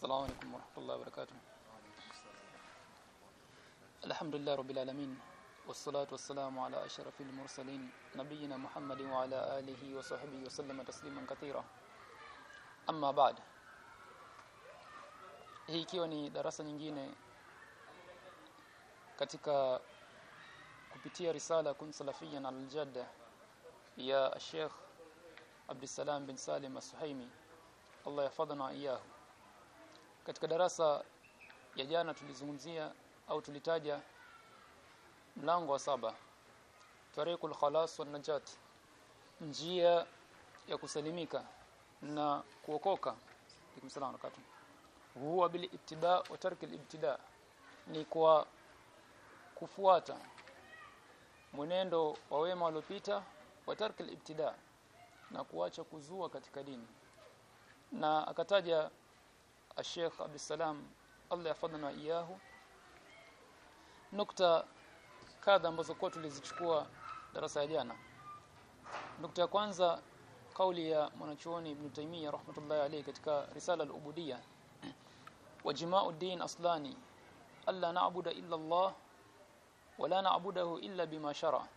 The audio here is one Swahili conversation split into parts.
السلام عليكم ورحمة الله وبركاته. الحمد لله رب العالمين والصلاة والسلام على أشرف المرسلين نبينا محمد وعلى آله وصحبه وسلم تسليما كثيرا. أما بعد hii ikiwa ni darasa nyingine katika kupitia risala kun salafiyan al-jadda ya Sheikh Abdussalam bin Salim As-Suhaimi Allah yafadhana iyahu katika darasa ya jana tulizungumzia au tulitaja mlango wa saba tariqul khalas wan najat njia ya kusalimika na kuokoka. Bikumsalam wakati huwa bil ittiba wa tarki al ibtida ni kwa kufuata mwenendo wa wema waliopita wa tarki al ibtida na kuacha kuzua katika dini. Na akataja Sheikh Abdussalam Allah yafadhana iyahu nukta kadha ambazo kwa tulizichukua darasa ya jana. Nukta ya kwanza kauli ya mwanachuoni Ibn Taymiyyah rahmatullahi alayhi katika risala al-ubudiyya. Wa jima'u din aslani alla na'budu illa Allah wa la na'budahu illa bima shara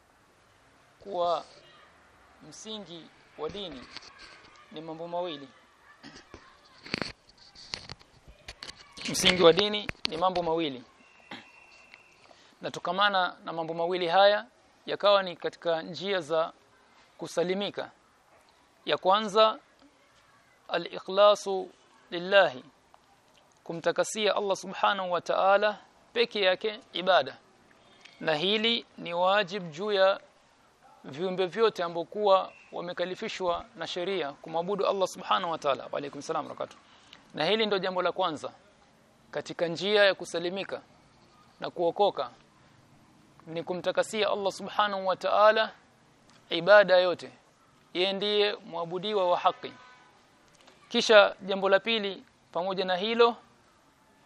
kuwa msingi wa dini ni mambo mawili msingi wa dini ni mambo mawili. Na tukamana na mambo mawili haya yakawa ni katika njia za kusalimika. Ya kwanza al-ikhlasu lillahi kumtakasia Allah subhanahu wa ta'ala peke yake ibada. Na hili ni wajib juu ya viumbe vyote ambokuwa wamekalifishwa na sheria kumwabudu Allah subhanahu wa ta'ala. Wa alaykum salaam na hili ndio jambo la kwanza katika njia ya kusalimika na kuokoka ni kumtakasia Allah subhanahu wa ta'ala ibada yote. Yeye ndiye mwabudiwa wa haki. Kisha jambo la pili pamoja na hilo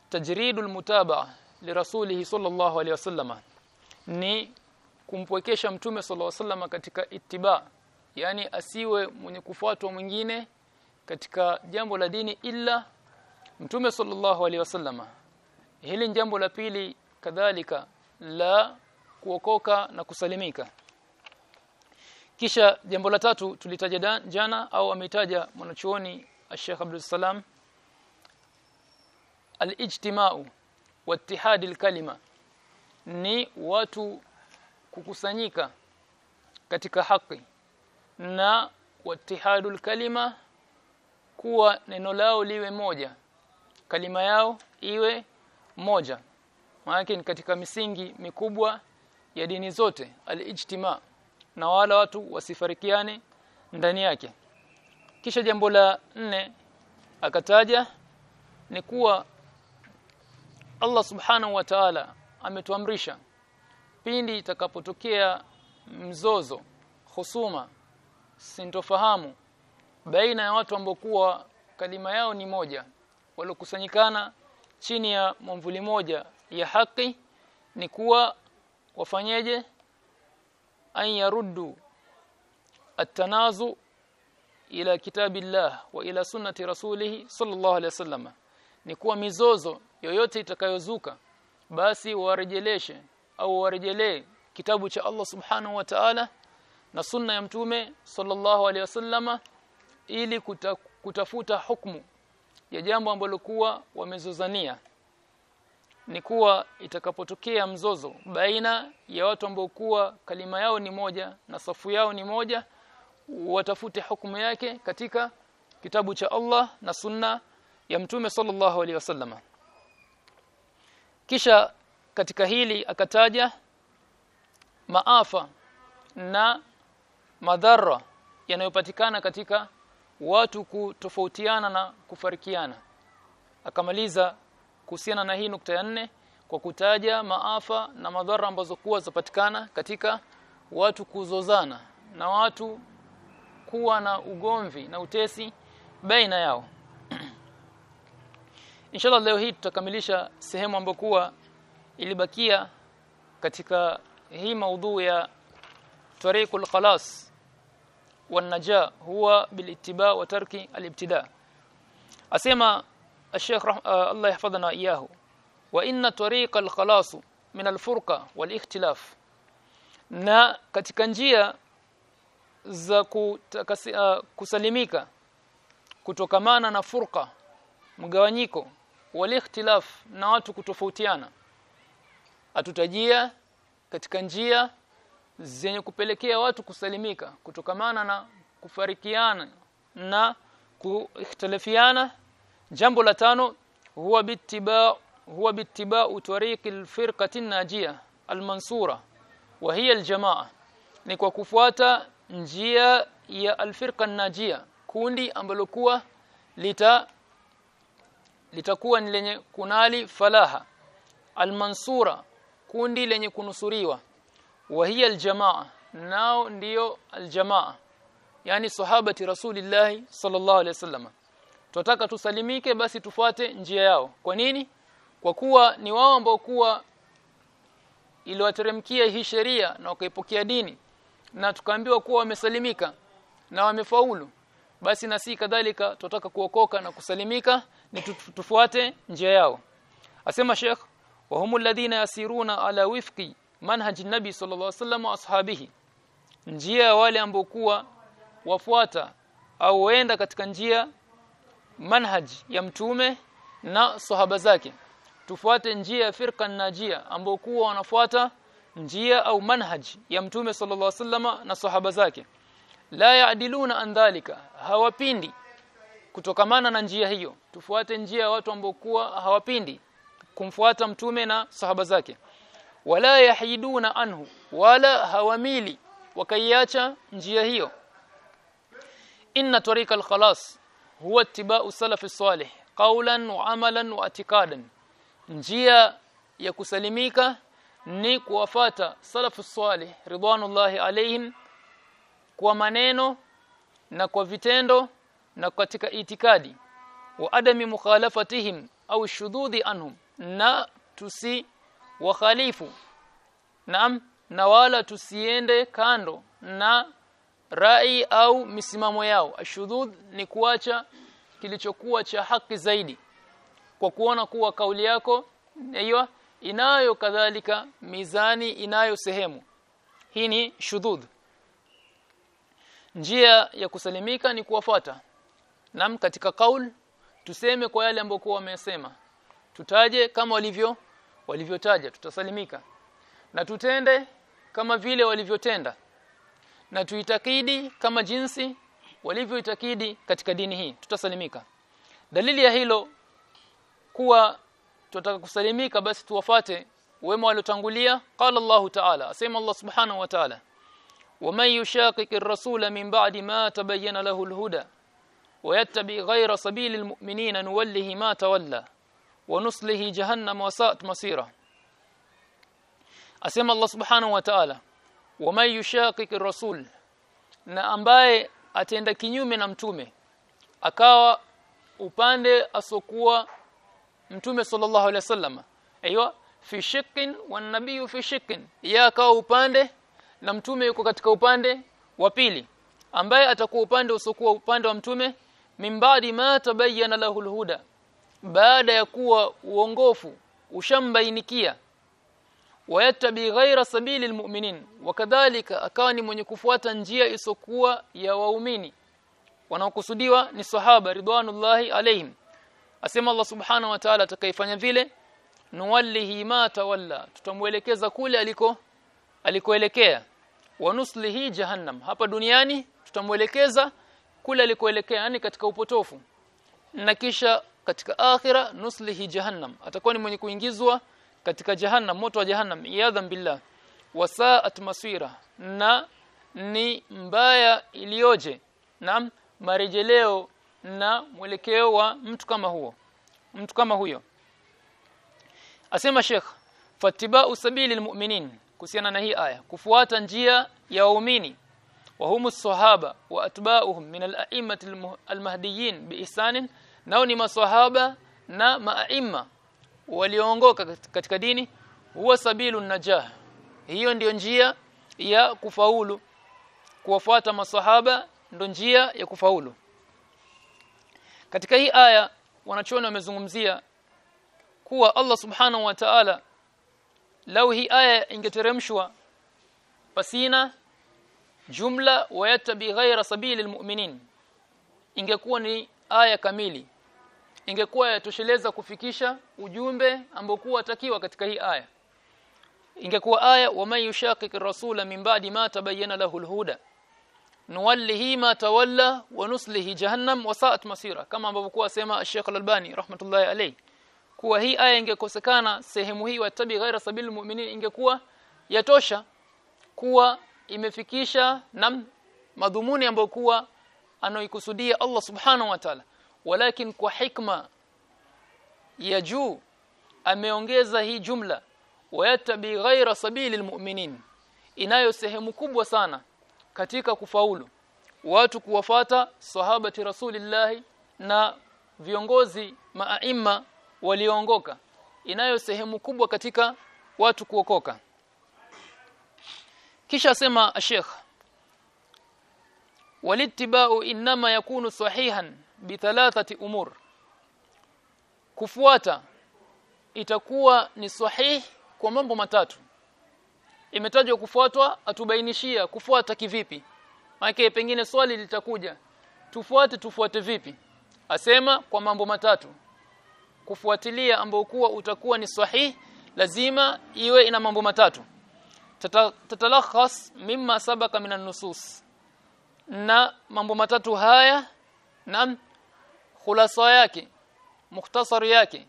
tajridul mutabaa lirasulihi sallallahu alaihi wasallama ni kumpwekesha mtume sallallahu alaihi wasallama katika ittiba yani asiwe mwenye kufuatwa mwingine katika jambo la dini illa mtume sallallahu alaihi wasallama hili jambo la pili kadhalika la kuokoka na kusalimika. Kisha jambo la tatu tulitaja jana au ametaja mwanachuoni Sheikh Abdul Salam al-ijtima'u wa ittihad kalima ni watu kukusanyika katika haki na wattihadul kalima kuwa neno lao liwe moja kalima yao iwe moja. Maana ni katika misingi mikubwa ya dini zote alijtima na wala watu wasifarikiane ndani yake. Kisha jambo la nne akataja ni kuwa Allah subhanahu wa ta'ala ametuamrisha pindi itakapotokea mzozo husuma sintofahamu baina ya watu ambao kuwa kalima yao ni moja waliokusanyikana chini ya mwamvuli moja ya haki ni kuwa wafanyeje? An yaruddu at-tanazu ila kitabillah wa ila sunnati rasulih sallallahu alaihi wasallam ni kuwa mizozo yoyote itakayozuka basi warejeleshe au warejelee kitabu cha Allah subhanahu wa ta'ala na sunna ya mtume sallallahu alaihi wasallama ili kuta, kutafuta hukumu ya jambo ambalo kuwa wamezozania ni kuwa itakapotokea mzozo baina ya watu ambao kuwa kalima yao ni moja na safu yao ni moja watafute hukumu yake katika kitabu cha Allah na sunna ya mtume sallallahu alaihi wasallama kisha katika hili akataja maafa na madhara yanayopatikana katika watu kutofautiana na kufarikiana. Akamaliza kuhusiana na hii nukta ya nne kwa kutaja maafa na madhara ambazo kuwa zapatikana katika watu kuzozana na watu kuwa na ugomvi na utesi baina yao. Inshallah leo hii tutakamilisha sehemu ambayo kuwa ilibakia katika hii maudhu ya tariqul khalas wan naja huwa bilittiba wa tarki alibtida asema الشيخ رح... آه الله يحفظنا إياه وإن طريق الخلاص من الفرقة والاختلاف na katika njia za kutakasi, uh, kusalimika kutokamana na furqa mgawanyiko walikhtilaf na watu kutofautiana atutajia katika njia zenye kupelekea watu kusalimika kutokamana na kufarikiana na kuhtalifiana jambo la tano huwa bittiba huwa bittiba tariqi alfirqati najia almansura wa hiya aljamaa ni kwa kufuata njia ya alfirqa najia kundi ambalo kuwa lita litakuwa ni lenye kunali falaha. Almansura kundi lenye kunusuriwa wa hiya aljamaa nao ndiyo aljamaa yani sahabati rasulillah sallallahu alaihi wasallam. Tunataka tusalimike basi tufuate njia yao. Kwa nini? Kwa kuwa ni wao ambao kuwa iliwateremkia hii sheria na wakaipokea dini. Na tukaambiwa kuwa wamesalimika na wamefaulu. Basi na si kadhalika tunataka kuokoka na kusalimika ni tufuate njia yao. Asema Sheikh wa humul alladhina yasiruna ala wifqi manhaj nabi sallallahu alaihi wasallam wa ashabihi. Njia ya wale ambao kuwa wafuata au waenda katika njia manhaj ya mtume na sahaba zake. Tufuate njia ya firqa najia ambao kuwa wanafuata njia au manhaj ya mtume sallallahu alaihi wasallam na sahaba zake. La yaadiluna an dhalika hawapindi kutokamana na njia hiyo. Tufuate njia ya watu ambao kuwa hawapindi kumfuata mtume na sahaba zake wala yahiduna anhu wala hawamili wakaiacha njia hiyo. Inna tariqa al-khalas huwa ittiba'u salaf salih qawlan wa amalan wa i'tiqadan. Njia ya kusalimika ni kuwafata salafu salih ridwanullahi alaihim kwa maneno na kwa vitendo na katika itikadi. Wa adami mukhalafatihim au shududi anhum na tusi wakhalifu naam na wala tusiende kando na rai au misimamo yao. Ashudud ni kuacha kilichokuwa cha haki zaidi. Kwa kuona kuwa kauli yako hiyo inayo kadhalika mizani inayo sehemu. Hii ni shudud njia ya kusalimika ni kuwafata nam katika kaul tuseme kwa yale ambayo wamesema. Tutaje kama walivyo walivyotaja tutasalimika na tutende kama vile walivyotenda na tuitakidi kama jinsi walivyoitakidi katika dini hii tutasalimika dalili ya hilo kuwa tutataka kusalimika basi tuwafate wema waliotangulia qala Allah ta'ala asema Allah subhanahu wa ta'ala ومن يشاقق الرسول من بعد ما تبين له الهدى ويتبع غير سبيل المؤمنين نوله ما تولى ونصله جهنم وساءت مصيره asema Allah subhanahu wa ta'ala waman yushaqiq rasul na ambaye atenda kinyume na mtume akawa upande asokuwa mtume sallallahu alaihi wasallam aiywa fi shakkin wan nabiyyu fi shakkin ya akawa upande na mtume yuko katika upande wa pili ambaye atakuwa upande usokuwa upande wa mtume mimbadi ma tabayyana lahu alhuda baada ya kuwa uongofu ushambainikia. Wayattabi ghaira sabili almu'minin wakadhalika akawa ni mwenye kufuata njia isokuwa ya waumini. Wanaokusudiwa ni sahaba ridwanullahi alayhim. Asema Allah subhanahu wa ta'ala atakayefanya vile nuwallihi ma tawalla. Tutamuelekeza kule aliko alikoelekea. Wanuslihi jahannam. Hapa duniani tutamuelekeza kule alikoelekea yani katika upotofu. Na kisha katika akhira nuslihi jahannam. Atakuwa ni mwenye kuingizwa katika jahannam moto wa jahannam iyadhan billah. Wasaat maswira na ni mbaya iliyoje? Na marejeleo na mwelekeo wa mtu kama huo mtu kama huyo. Asema Sheikh fatibau sabili almu'minin kuhusiana na hii aya kufuata njia ya waumini. Wa humu sahaba wa atba'uhum min al-a'immatil al-mahdiyyin biihsan nao ni maswahaba na maaima walioongoka katika dini huwa sabilu najah. Hiyo ndiyo njia ya kufaulu. Kuwafuata maswahaba ndio njia ya kufaulu. Katika hii aya wanachuoni wamezungumzia kuwa Allah subhanahu wa ta'ala lau hii aya ingeteremshwa pasina jumla wayatabi ghaira sabili almu'minin ingekuwa ni aya kamili ingekuwa yatosheleza kufikisha ujumbe ambao kwa atakiwa katika hii aya. Ingekuwa aya wa man yushaqiq rasula min ba'di ma tabayyana lahu alhuda. Nuwallihi ma tawalla wa nuslihi jahannam wa sa'at masira. Kama ambavyo kwa sema Sheikh Al-Albani rahmatullahi alayhi. Kuwa hii aya ingekosekana sehemu hii wa tabi ghaira sabil mu'minin ingekuwa yatosha kuwa imefikisha na madhumuni ambayo kuwa anaikusudia Allah subhanahu wa ta'ala walakin kwa hikma ya juu ameongeza hii jumla wayatabi ghaira sabili almu'minin inayo sehemu kubwa sana katika kufaulu watu kuwafata sahabati rasulillahi na viongozi maaima walioongoka inayo sehemu kubwa katika watu kuokoka. Kisha sema Sheikh walittiba'u inma yakunu sahihan bithalathati umur. Kufuata itakuwa ni sahih kwa mambo matatu. Imetajwa kufuatwa atubainishia kufuata kivipi? Maana pengine swali litakuja tufuate tufuate vipi? Asema kwa mambo matatu. Kufuatilia ambao kuwa utakuwa ni sahih lazima iwe ina mambo matatu. Tatalakhas mimma sabaka minan nusus. Na mambo matatu haya na khulasa yake mukhtasari yake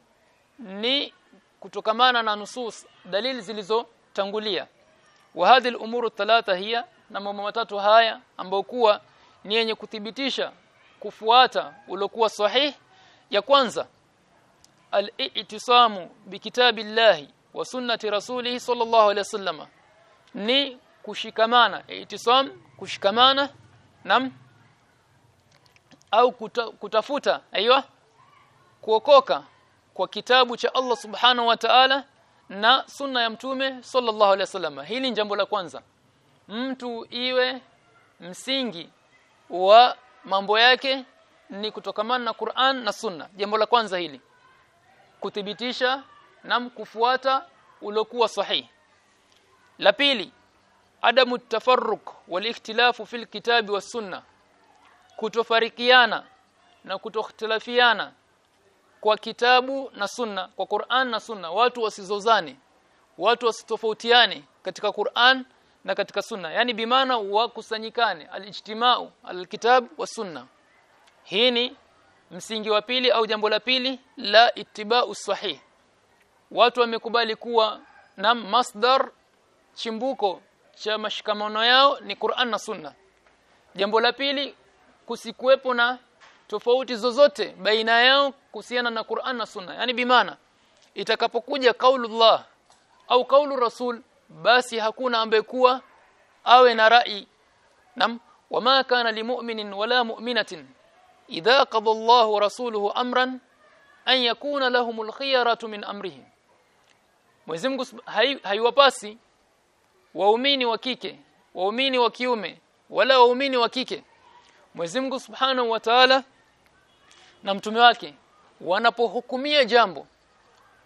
ni kutokamana na nusus dalili zilizotangulia. Wa hadhihi al-umuru thalatha hiya na mambo matatu haya ambayo kuwa ni yenye kuthibitisha kufuata uliokuwa sahih. Ya kwanza al-i'tisamu bikitabillahi wa sunnati rasulih sallallahu alaihi wasallam ni kushikamana i'tisam kushikamana nam au kuta, kutafuta aiyo kuokoka kwa kitabu cha Allah subhanahu wa ta'ala na sunna ya mtume sallallahu alaihi wasallam. Hili ni jambo la kwanza. Mtu iwe msingi wa mambo yake ni kutokamana na Qur'an na sunna. Jambo la kwanza hili. Kuthibitisha na kufuata uliokuwa sahihi la pili adamu tafarruq wal ikhtilafu fil kitabi was sunna kutofarikiana na kutokhtilafiana kwa kitabu na sunna kwa Qur'an na sunna. Watu wasizozane watu wasitofautiane katika Qur'an na katika sunna. Yani bimaana wakusanyikane alijtimau alkitab wa sunna. Hii ni msingi wa pili au jambo la pili la ittiba'u sahih. Watu wamekubali kuwa na masdar chimbuko cha mashikamano yao ni Qur'an na sunna. Jambo la pili kusikuwepo na tofauti zozote baina yao kuhusiana na Qur'an na Sunna. Yani bimaana itakapokuja kaulullah au kaulu rasul basi hakuna ambaye kuwa awe na rai. Nam wama kana limu'minin wala mu'minatin idha qada Allahu rasuluhu amran an yakuna lahumul khiyaratu min amrihim. Mwenyezi Mungu haiwapasi waumini wa kike waumini wa kiume wala waumini wa kike Mwenyezi Mungu Subhanahu wa Ta'ala na mtume wake wanapohukumia jambo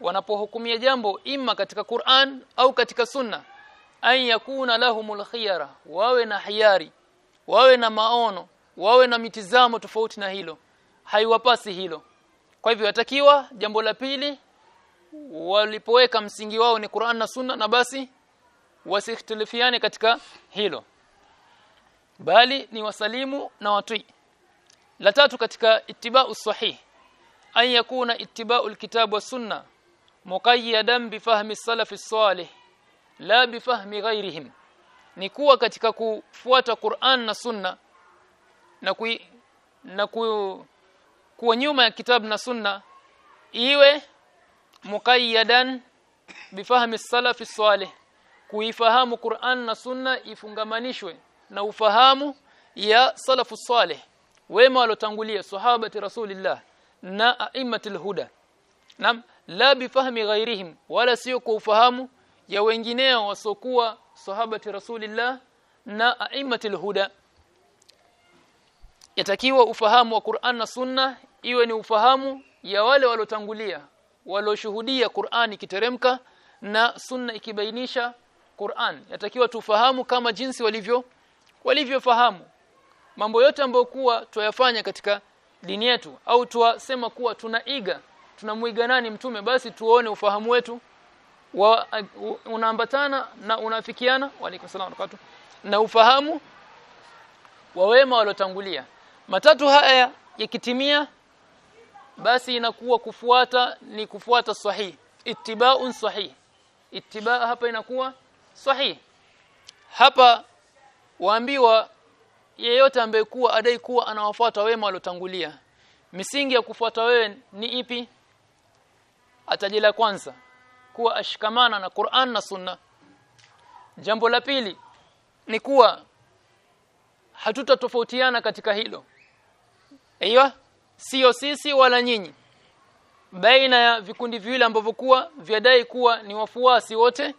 wanapohukumia jambo ima katika Qur'an au katika Sunna an yakuna lahumul khiyara wawe na hiari wawe na maono wawe na mitizamo tofauti na hilo haiwapasi hilo. Kwa hivyo watakiwa jambo la pili walipoweka msingi wao ni Qur'an na Sunna na basi wasikhtilifiane katika hilo bali ni wasalimu na watu la tatu katika ittiba'u sahih an yakuna ittiba'u alkitab wa sunna muqayyadan bi fahmi salaf salih la bi fahmi ghairihim ni kuwa katika kufuata Qur'an na sunna na ku na ku, kuwa nyuma ya kitabu na sunna iwe muqayyadan bifahmi salaf salih. Kuifahamu Qur'an na sunna ifungamanishwe na ufahamu ya salafu salih wema walotangulia sahabati rasulillah na aimatul huda. Nam la bifahmi ghairihim wala sio kwa ufahamu ya wengineo wasokuwa sahabati rasulillah na aimatul huda. Yatakiwa ufahamu wa Qur'an na Sunna iwe ni ufahamu ya wale waliotangulia walioshuhudia Qur'an ikiteremka na sunna ikibainisha Qur'an. Yatakiwa tufahamu kama jinsi walivyo walivyofahamu. Mambo yote ambayo kuwa tuyafanya katika dini yetu au tuwasema kuwa tunaiga tunamuiga nani mtume basi tuone ufahamu wetu wa unaambatana na unafikiana waalaikum salaam na ufahamu wa wema waliotangulia. Matatu haya yakitimia basi inakuwa kufuata ni kufuata sahihi ittiba'un sahih. Ittiba hapa inakuwa sahih. Hapa waambiwa yeyote ambaye kuwa adai kuwa anawafuata wema waliotangulia misingi ya kufuata wewe ni ipi? Atajila kwanza kuwa ashikamana na Qur'an na Sunna. Jambo la pili ni kuwa hatutatofautiana katika hilo. Aiyo sio sisi wala nyinyi. Baina ya vikundi viwili ambavyo kuwa vyadai kuwa ni wafuasi wote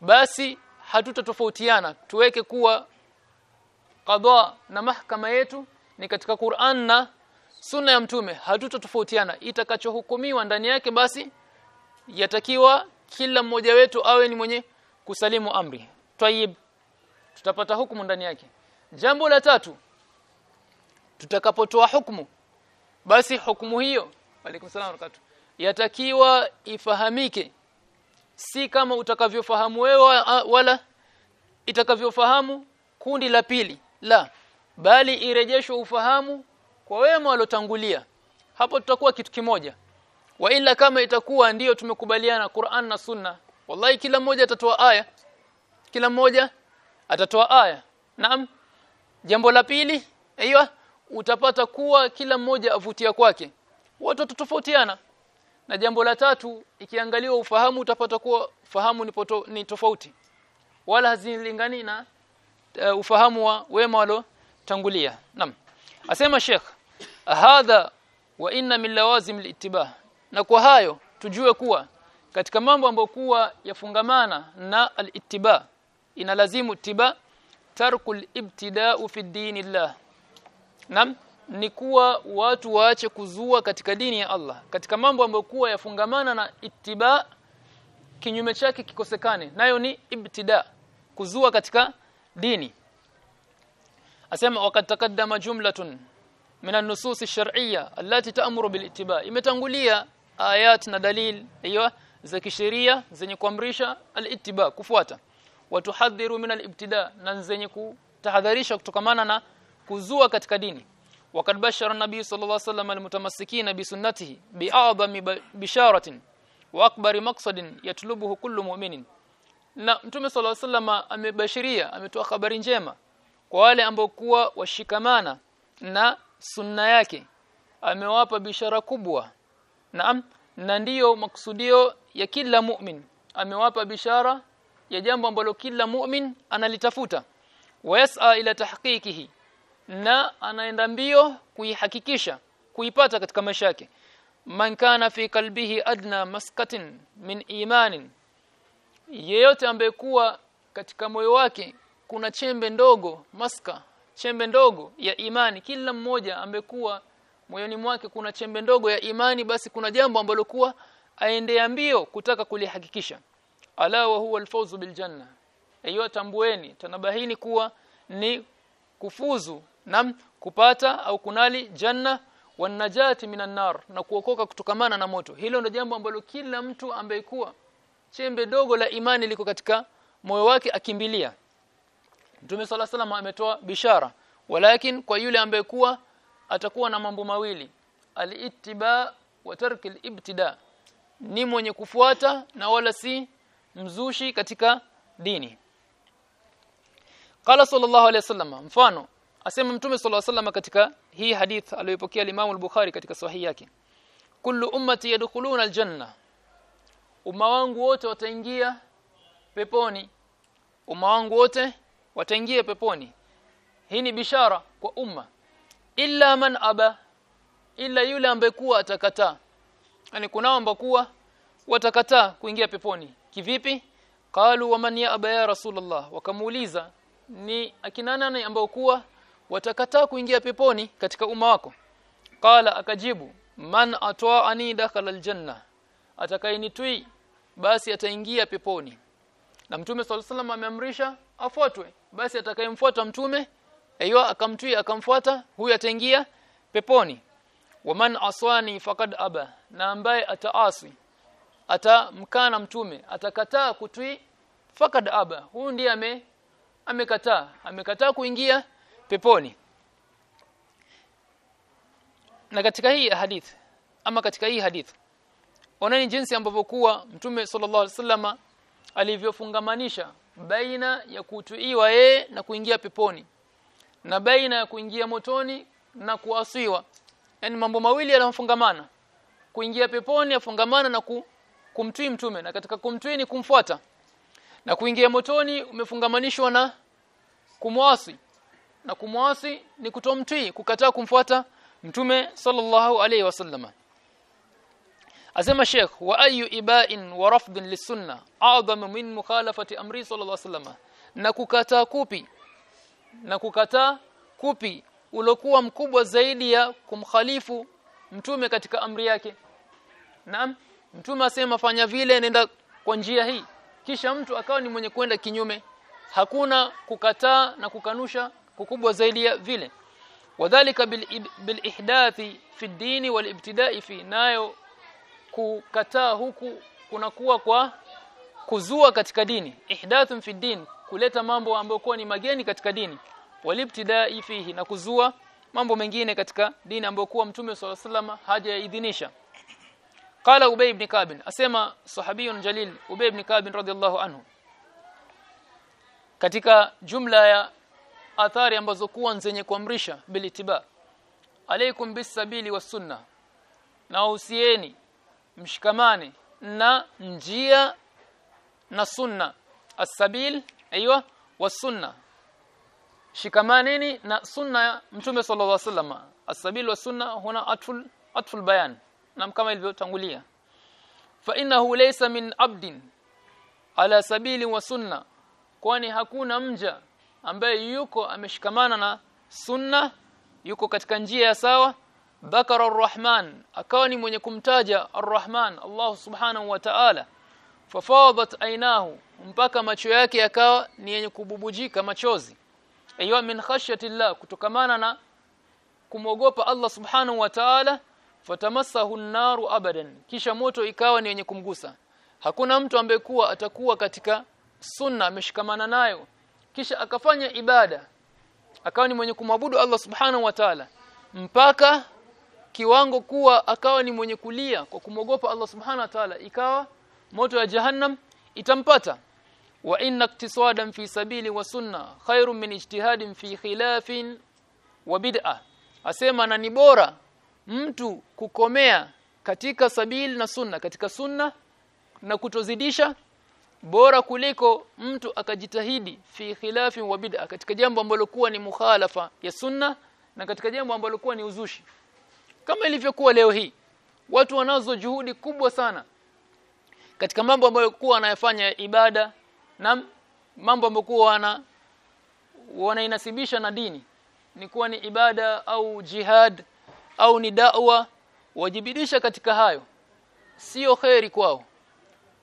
basi hatutatofautiana. Tuweke kuwa qadha na mahkama yetu ni katika Qur'an na sunna ya mtume. Hatutotofautiana itakachohukumiwa ndani yake basi yatakiwa kila mmoja wetu awe ni mwenye kusalimu amri. Tayib tutapata hukumu ndani yake. Jambo la tatu tutakapotoa hukumu basi hukumu hiyo alaykum salaam yatakiwa ifahamike. Si kama utakavyofahamu wewe wala itakavyofahamu kundi la pili la bali irejeshwe ufahamu kwa wema waliotangulia. Hapo tutakuwa kitu kimoja. Wa ila kama itakuwa ndiyo tumekubaliana Qur'an na Sunna. Wallahi kila mmoja atatoa aya. Kila mmoja atatoa aya. Naam. Jambo la pili aiyo utapata kuwa kila mmoja avutia kwake. Watu tofautiana na jambo la tatu ikiangaliwa ufahamu utapata kuwa fahamu ni, poto, ni tofauti. Wala hazilingani na uh, ufahamu wa wema walo tangulia naam. Asema Sheikh hadha wa inna min lawazim al na kwa hayo tujue kuwa katika mambo ambayo kuwa yafungamana na al-ittiba inalazimu tiba tarkul ibtida'u fi dinillah. Nam ni kuwa watu waache kuzua katika dini ya Allah. Katika mambo ambayo kuwa yafungamana na ittiba kinyume chake kikosekane. Nayo ni ibtida kuzua katika dini asema wakati takaddama jumlatun min an-nusus ash-shar'iyya allati ta'muru bil ittiba imetangulia ayat na dalil hiyo za kisheria zenye kuamrisha al-ittiba kufuata watuhadhiru min al-ibtida na zenye kutahadharisha kutokamana na kuzua katika dini وقد بشر النبي صلى الله عليه وسلم المتمسكين بسنته بأعظم بشارة واكبر مقصد يطلبه كل مؤمن na mtume sala sallama amebashiria ametoa habari njema kwa wale ambao kuwa washikamana na sunna yake. Amewapa bishara kubwa. Naam na ndiyo maksudio ya kila mu'min. Amewapa bishara ya jambo ambalo kila mu'min analitafuta. Wayas'a ila tahqiqihi na anaenda mbio kuihakikisha kuipata katika maisha yake. Man kana fi kalbihi adna maskatin min imanin yeyote ambaye kuwa katika moyo wake kuna chembe ndogo maska chembe ndogo ya imani. Kila mmoja ambekuwa moyoni mwake kuna chembe ndogo ya imani basi kuna jambo ambalo kuwa aendea mbio kutaka kulihakikisha. Ala wa huwa alfawzu biljanna. Ayo tambueni tanabahini kuwa ni kufuzu na kupata au kunali janna wanajati minan nar na kuokoka kutokamana na moto. Hilo ndio jambo ambalo kila mtu ambaye kuwa chembe dogo la imani liko katika moyo wake akimbilia. Mtume sala salam ametoa bishara walakin kwa yule ambaye kuwa atakuwa na mambo mawili al-ittiba wa tarki al-ibtida ni mwenye kufuata na wala si mzushi katika dini. Qala sallallahu alayhi wasallam mfano asema mtume sallallahu alayhi katika hii hadith aliyopokea Imam al-Bukhari katika sahihi yake kullu ummati yadkhuluna al-janna umma wangu wote wataingia peponi. Umma wangu wote wataingia peponi. Hii ni bishara kwa umma. Illa man aba illa yule ambaye kuwa atakataa. Yani kunao ambao kuwa watakataa kuingia peponi. Kivipi? Qalu wa man ya aba ya rasulullah. Wakamuuliza ni akina nani ambao kuwa watakataa kuingia peponi katika umma wako? Qala akajibu man atwa'ani dakhala aljanna atakayenitwi basi ataingia peponi. Na mtume sallallahu alaihi ameamrisha afuatwe. Basi atakayemfuata mtume aiyo akamtwi akamfuata huyu ataingia peponi. Waman aswani fakad aba na ambaye ataasi atamkana mtume atakataa kutwi fakad aba huyu ndiye ame amekataa amekataa kuingia peponi. Na katika hii hadith ama katika hii hadith oneni jinsi ambavyo kuwa mtume sallallahu alaihi wasallama alivyofungamanisha baina ya kutuiwa yeye na kuingia peponi na baina ya kuingia motoni na kuasiwa. Yani mambo mawili yanafungamana. Kuingia peponi afungamana na ku, kumtui mtume na katika kumtui ni kumfuata. Na kuingia motoni umefungamanishwa na kumwasi. Na kumwasi ni kutomtii kukataa kumfuata mtume sallallahu alaihi wasallama asema Sheikh wa ayu iba'in wa rafdin lisunna a'zam min mukhalafati amri sallallahu alaihi wasallam. Na kukataa kupi na kukataa kupi ulokuwa mkubwa zaidi ya kumkhalifu mtume katika amri yake. Naam mtume asema fanya vile nenda kwa njia hii. Kisha mtu akawa ni mwenye kwenda kinyume. Hakuna kukataa na kukanusha kukubwa zaidi ya vile. Wadhālika bil ihdathi fi dini wal ibtida'i fi nayo kukataa huku kunakuwa kwa kuzua katika dini. Ihdathun fi din kuleta mambo ambayo kwa ni mageni katika dini. Walibtidai fihi na kuzua mambo mengine katika dini ambayo kuwa mtume swalla salama hajaidhinisha. Qala ubay ibn kabin asema sahabiyun jalil ubay ibn kabin radiyallahu anhu. Katika jumla ya athari ambazo kuwa zenye kuamrisha bilitiba alaikum bisabili was sunna na usieni mshikamane na njia na sunna. As-sabil aiywa was-sunna shikamaneni na sunna ya mtume sallallahu alaihi wasallam. As-sabil was-sunna huna atful atful bayan. Na kama ilivyotangulia. Fa innahu laysa min abdin ala sabili wa sunna. Kwani hakuna mja ambaye yuko ameshikamana na sunna yuko katika njia ya sawa bakara arrahman akawa ni mwenye kumtaja arrahman Allah subhanahu wa ta'ala. Fafadat ainahu mpaka macho yake yakawa ni yenye kububujika machozi. Aywa min khashyati llah kutokamana na kumogopa Allah subhanahu wa ta'ala fatamassahu an-naru abadan kisha moto ikawa ni yenye kumgusa. Hakuna mtu ambaye kuwa atakuwa katika sunna ameshikamana nayo. Kisha akafanya ibada akawa ni mwenye kumwabudu Allah subhanahu wa ta'ala. Mpaka kiwango kuwa akawa ni mwenye kulia kwa kumogopa Allah subhana wa ta'ala ikawa moto ya jahannam itampata. Wa inna iktisadan fi sabili wa sunna khairun min ijtihadin fi khilafin wa bid'a. Asema na ni bora mtu kukomea katika sabili na sunna katika sunna na kutozidisha bora kuliko mtu akajitahidi fi khilafin wa bid'a katika jambo ambalo kuwa ni mukhalafa ya sunna na katika jambo ambalo kuwa ni uzushi kama ilivyokuwa leo hii. Watu wanazo juhudi kubwa sana katika mambo ambayo kuwa wanayafanya ibada na mambo ambayo kuwa wana wanainasibisha na dini. Ni kuwa ni ibada au jihad au ni da'wa. Wajibidisha katika hayo. Sio khairi kwao.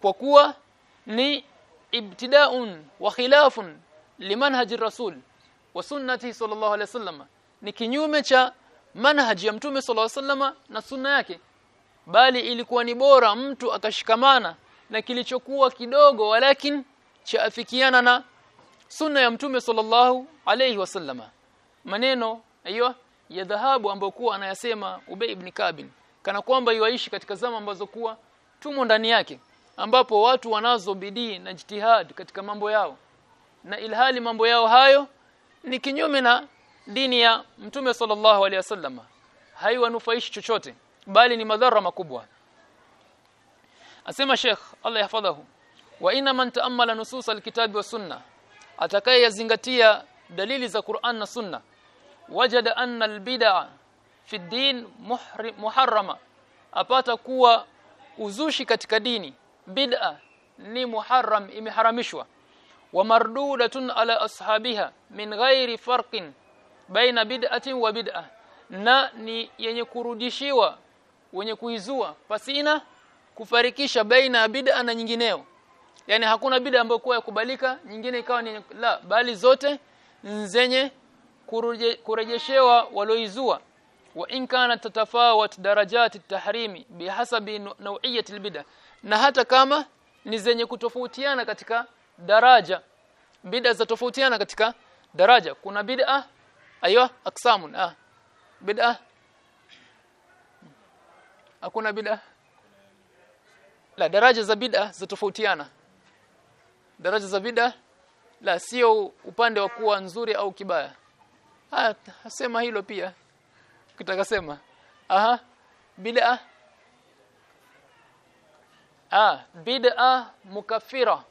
Kwa kuwa ni ibtida'un wa khilafun limanhaji rasul wa sunnati sallallahu alaihi wasallam ni kinyume cha manhaji ya mtume sallallahu alaihi wasallam na sunna yake. Bali ilikuwa ni bora mtu akashikamana na kilichokuwa kidogo walakin chaafikiana na sunna ya mtume sallallahu alaihi wasallama maneno aiyo ya dhahabu ambayo kuwa anayasema Ubay ibn Kabin kana kwamba yuaishi katika zama ambazo kuwa tumo ndani yake ambapo watu wanazo bidii na jitihad katika mambo yao. Na ilhali mambo yao hayo ni kinyume na dini ya mtume sallallahu alaihi wasallam haiwanufaishi chochote bali ni madhara makubwa. Asema Sheikh Allah yahfadhahu wa inna man ta'ammala nusus alkitabi wa sunna atakayezingatia dalili za Qur'an na sunna wajada anna albid'a fi din muharrama apata kuwa uzushi katika dini bid'a ni muharram imeharamishwa wa mardudatun ala ashabiha min ghairi farqin baina bid'atin wa bid'a na ni yenye kurudishiwa wenye kuizua pasina kufarikisha baina ya bid'a na nyingineo. Yani hakuna bid'a ambayo kwa kubalika nyingine ikawa ni la bali zote zenye kurejeshewa walioizua. Wa in kana tatafawat darajati tahrimi bihasabi naw'iyati albid'a na hata kama ni zenye kutofautiana katika daraja bid'a za tofautiana katika daraja. Kuna bid'a aiywa aksamun ah. Bid'a hakuna bid'a la daraja za bid'a ستفوتيانا daraja za bid'a la sio upande wa kuwa nzuri au kibaya. Ah sema hilo pia. Kitaka sema. Aha. Bid'a ah bid'a mukafira.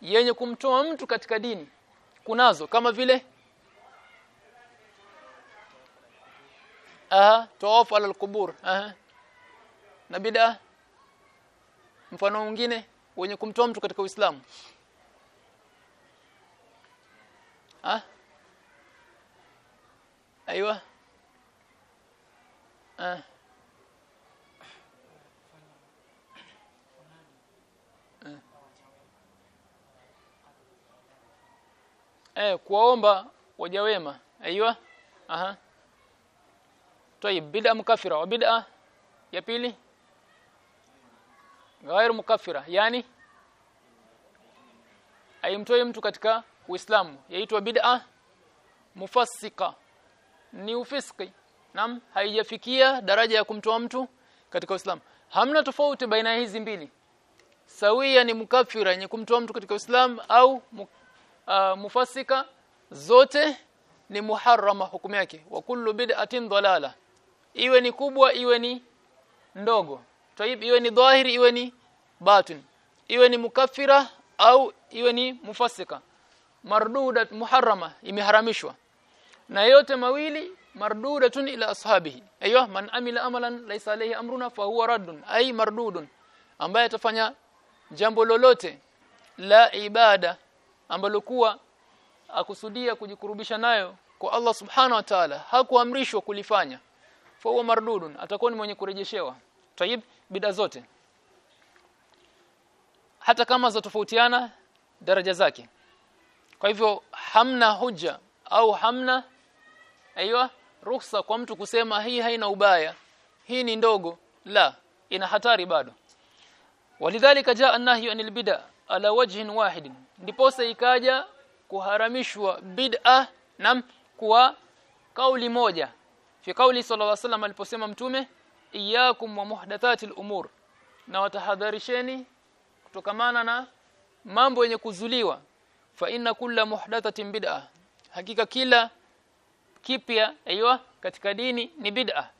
Yenye kumtoa mtu katika dini. Kunazo kama vile aha tawaf ala alqubur. Aha. Na bid'a. Mfano mwingine wenye kumtoa mtu katika Uislamu. Ah aiywa ah eh kuwaomba wajawema aiywa aha طيب bid'a mukafira wa bid'a ya pili غير mukaffira yani aimtoi mtu katika Uislamu yaitwa bid'a mufassika ni ufiski nam haijafikia daraja ya kumtoa mtu katika Uislamu hamna tofauti baina hizi mbili sawia ni mukafira yenye kumtoa mtu katika Uislamu au mu, uh, mufassika zote ni muharrama hukumu yake wa kullu bid'atin dalala iwe ni kubwa iwe ni ndogo. Taib iwe ni dhahiri iwe ni batin. Iwe ni mukaffira au iwe ni mufasika mardudat muharrama imeharamishwa. Na yote mawili mardudatun ila ashabihi. Aywa man amila amalan laysa alayhi amruna fa huwa raddun. Ay mardudun ambaye atafanya jambo lolote la ibada ambalo kuwa akusudia kujikurubisha nayo kwa Allah subhana wa ta'ala hakuamrishwa kulifanya fa huwa mardudun atakuwa ni mwenye kurejeshewa. Tayib bida zote. Hata kama zatofautiana daraja zake. Kwa hivyo hamna hoja au hamna aiywa ruhusa kwa mtu kusema hii haina ubaya. Hii ni ndogo. La ina hatari bado. Walidhalika jaa annahyu anil bid'a ala wajhin wahid ndipo ikaja kuharamishwa bid'a nam kwa kauli moja fi kauli sallallahu alaihi wasallam aliposema mtume iyyakum wa muhdathatil umur na watahadharisheni kutokamana na mambo yenye kuzuliwa. Fa inna kulla muhdathatin bid'a hakika kila kipya aiywa katika dini ni bid'a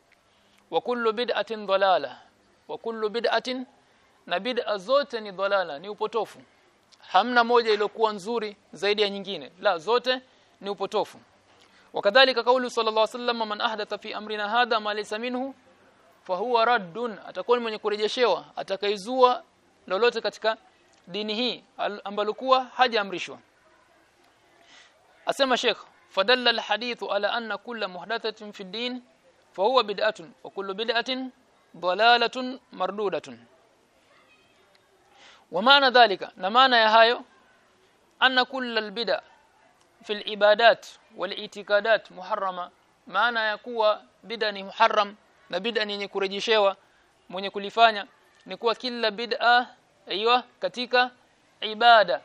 wa kullu bid'atin dalala wa kullu bid'atin na bid'a zote ni dalala ni upotofu. Hamna moja iliyokuwa nzuri zaidi ya nyingine. La zote ni upotofu wakadhalika kaulu sallallahu alaihi wasallam man ahdatha fi amrina hadha ma laysa minhu fahuwa raddun atakuwa mwenye kurejeshewa atakaizua lolote katika dini hii ambalo kuwa hajaamrishwa asema sheikh fadalla alhadithu ala anna kulla muhdathatin fi din fahuwa bid'atun wa kullu bid'atin dalalatun mardudatun wa maana dhalika na maana ya hayo anna kulla albid'a fi wal itikadat muharrama. Maana ya kuwa bid'a ni muharram na bid'a yenye kurejeshewa mwenye kulifanya. Ni kuwa kila bid'a aiywa katika ibada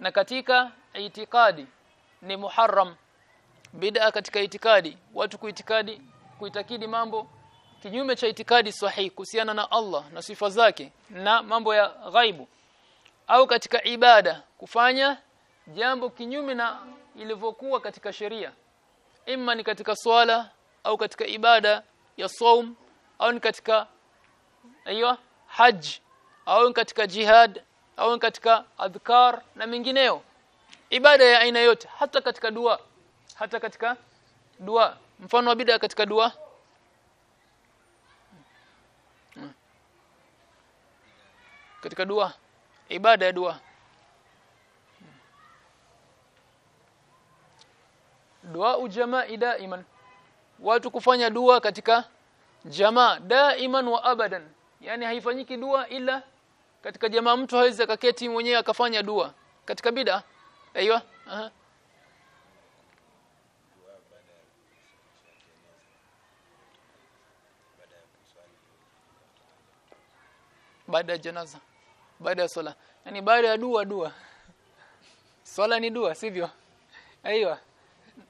na katika itikadi ni muharram. Bid'a katika itikadi watu kuitikadi kuitakidi mambo kinyume cha itikadi sahihi kuhusiana na Allah na sifa zake na mambo ya ghaibu. Au katika ibada kufanya jambo kinyume na ilivyokuwa katika sheria. Imma ni katika swala au katika ibada ya saum au ni katika aiyo haj au ni katika jihad au ni katika adhkar na mingineyo ibada ya aina yote hata katika dua hata katika dua. Mfano wa bid'a katika dua. Katika dua ibada ya dua dua ujamaa daiman. Watu kufanya dua katika jamaa daiman wa abadan. Yani haifanyiki dua ila katika jamaa mtu hawezi akaketi mwenyewe akafanya dua. Katika bid'a aha. Baada ya janaza. Baada ya swala. Yani baada ya dua dua. Swala ni dua sivyo? Aiywa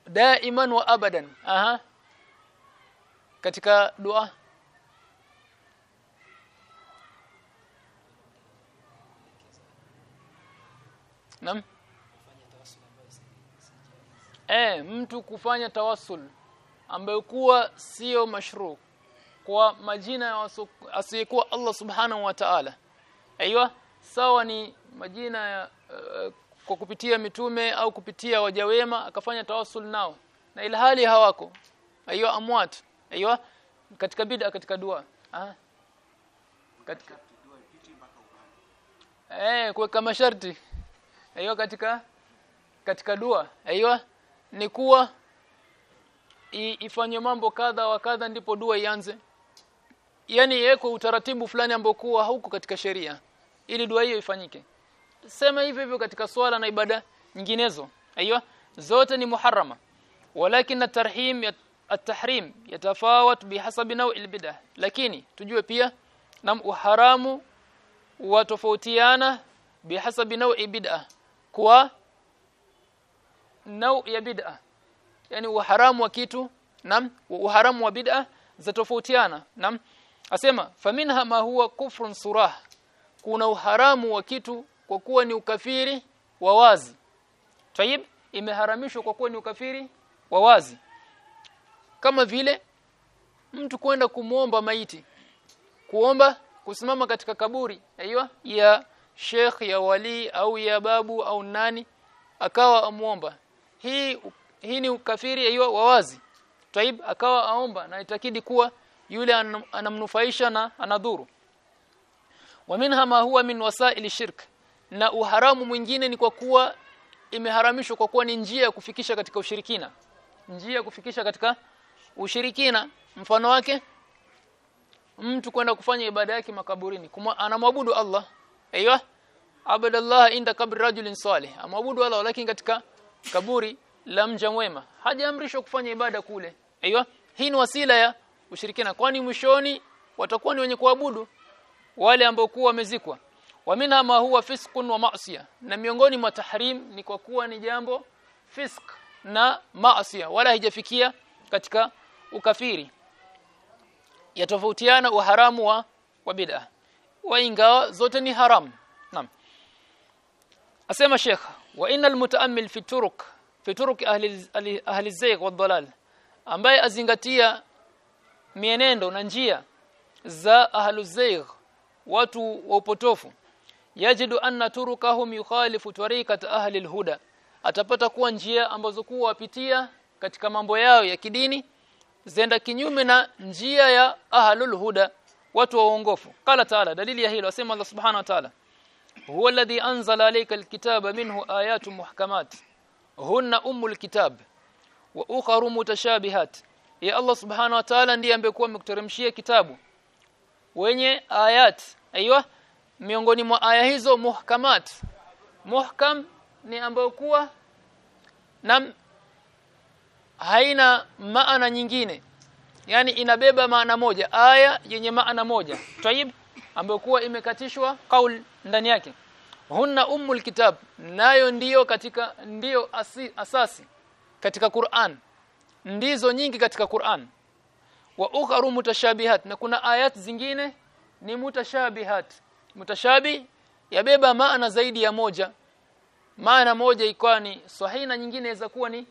daiman wa abadan. Aha. Katika dua Naam Eh mtu kufanya tawassul ambayo kuwa sio mashru kwa majina ya asiyekuwa Allah subhanahu wa ta'ala. Aiywa sawa ni majina ya uh, kwa kupitia mitume au kupitia wajawema akafanya tawasul nao. Na ilhali hawako. Aiyo amwat. Aiyo katika bid'a katika dua. Ah. Katika eh kuweka masharti. Aiyo katika katika dua. Aiyo ni kuwa ifanye mambo kadha wa kadha ndipo dua ianze. Yani yeko utaratibu fulani ambao kuwa hauko katika sheria. Ili dua hiyo ifanyike sema hivyo hivyo katika swala na ibada nyinginezo. Aiywa zote ni muharrama. Walakin at-tarhim at-tahrim yatafawat bihasabi naw' al-bid'ah. Lakini tujue pia na uharamu watofautiana bihasabi naw' bid'ah kwa naw' ya bid'ah. Yani uharamu wa kitu nam uharamu wa bid'ah zatofautiana. Nam asema faminha ma huwa kufrun surah. Kuna uharamu wa kitu kwa kuwa ni ukafiri wa wazi. Tayib imeharamishwa kwa kuwa ni ukafiri wa wazi. Kama vile mtu kwenda kumuomba maiti kuomba kusimama katika kaburi aiywa ya sheikh ya wali au ya babu au nani akawa amuomba. Hii hii ni ukafiri aiywa wa wazi. Tayib akawa aomba na itakidi kuwa yule anamnufaisha na anadhuru. Wa minha ma huwa min wasaili shirk na uharamu mwingine ni kwa kuwa imeharamishwa kwa kuwa ni njia ya kufikisha katika ushirikina. Njia ya kufikisha katika ushirikina. Mfano wake mtu kwenda kufanya ibada yake makaburini anamwabudu Allah. Aiywa abadallah inda kabri rajulin salih. Amwabudu Allah lakini katika kaburi la mja mwema. Hajaamrishwa kufanya ibada kule. Aiywa hii ni wasila ya ushirikina. Kwani mwishoni watakuwa ni wenye kuabudu wale ambao kuwa wamezikwa wa minha ma huwa fiskun wa ma'siya. Na miongoni mwa tahrim ni kwa kuwa ni jambo fisk na maasiya wala haijafikia katika ukafiri. Yatofautiana uharamu wa wa bid'a. Wa ingawa zote ni haram. Naam. Asema sheikh wa innal mutaammil fi turuq fi turuq ahli ahli zayg wa dhalal ambaye azingatia mienendo na njia za ahlu zayg watu wa upotofu yajidu anna turukahum yukhalifu tariqat ahli alhuda. Atapata kuwa njia ambazo kuwa wapitia katika mambo yao ya kidini zenda kinyume na njia ya ahlul huda watu wa uongofu. Qala taala dalili ya hilo asema Allah subhanahu wa ta'ala huwa alladhi anzala alayka alkitaba minhu ayatu muhkamat. Hunna umul kitab wa ukharu mutashabihat. Ya Allah subhanahu wa ta'ala ndiye ambekuwa amekuteremshia kitabu wenye ayat. Aiywa miongoni mwa aya hizo muhkamat. Muhkam ni ambayo kuwa na haina maana nyingine. Yani inabeba maana moja aya yenye maana moja. Tayib ambayo kuwa imekatishwa kaul ndani yake. Hunna ummul kitab nayo ndiyo katika ndiyo asi, asasi katika Qur'an. Ndizo nyingi katika Qur'an. Wa ukharu mutashabihat na kuna ayat zingine ni mutashabihat mutashabi yabeba maana zaidi ya moja. Maana moja ikawa ni sahihi na nyingine inaweza kuwa ni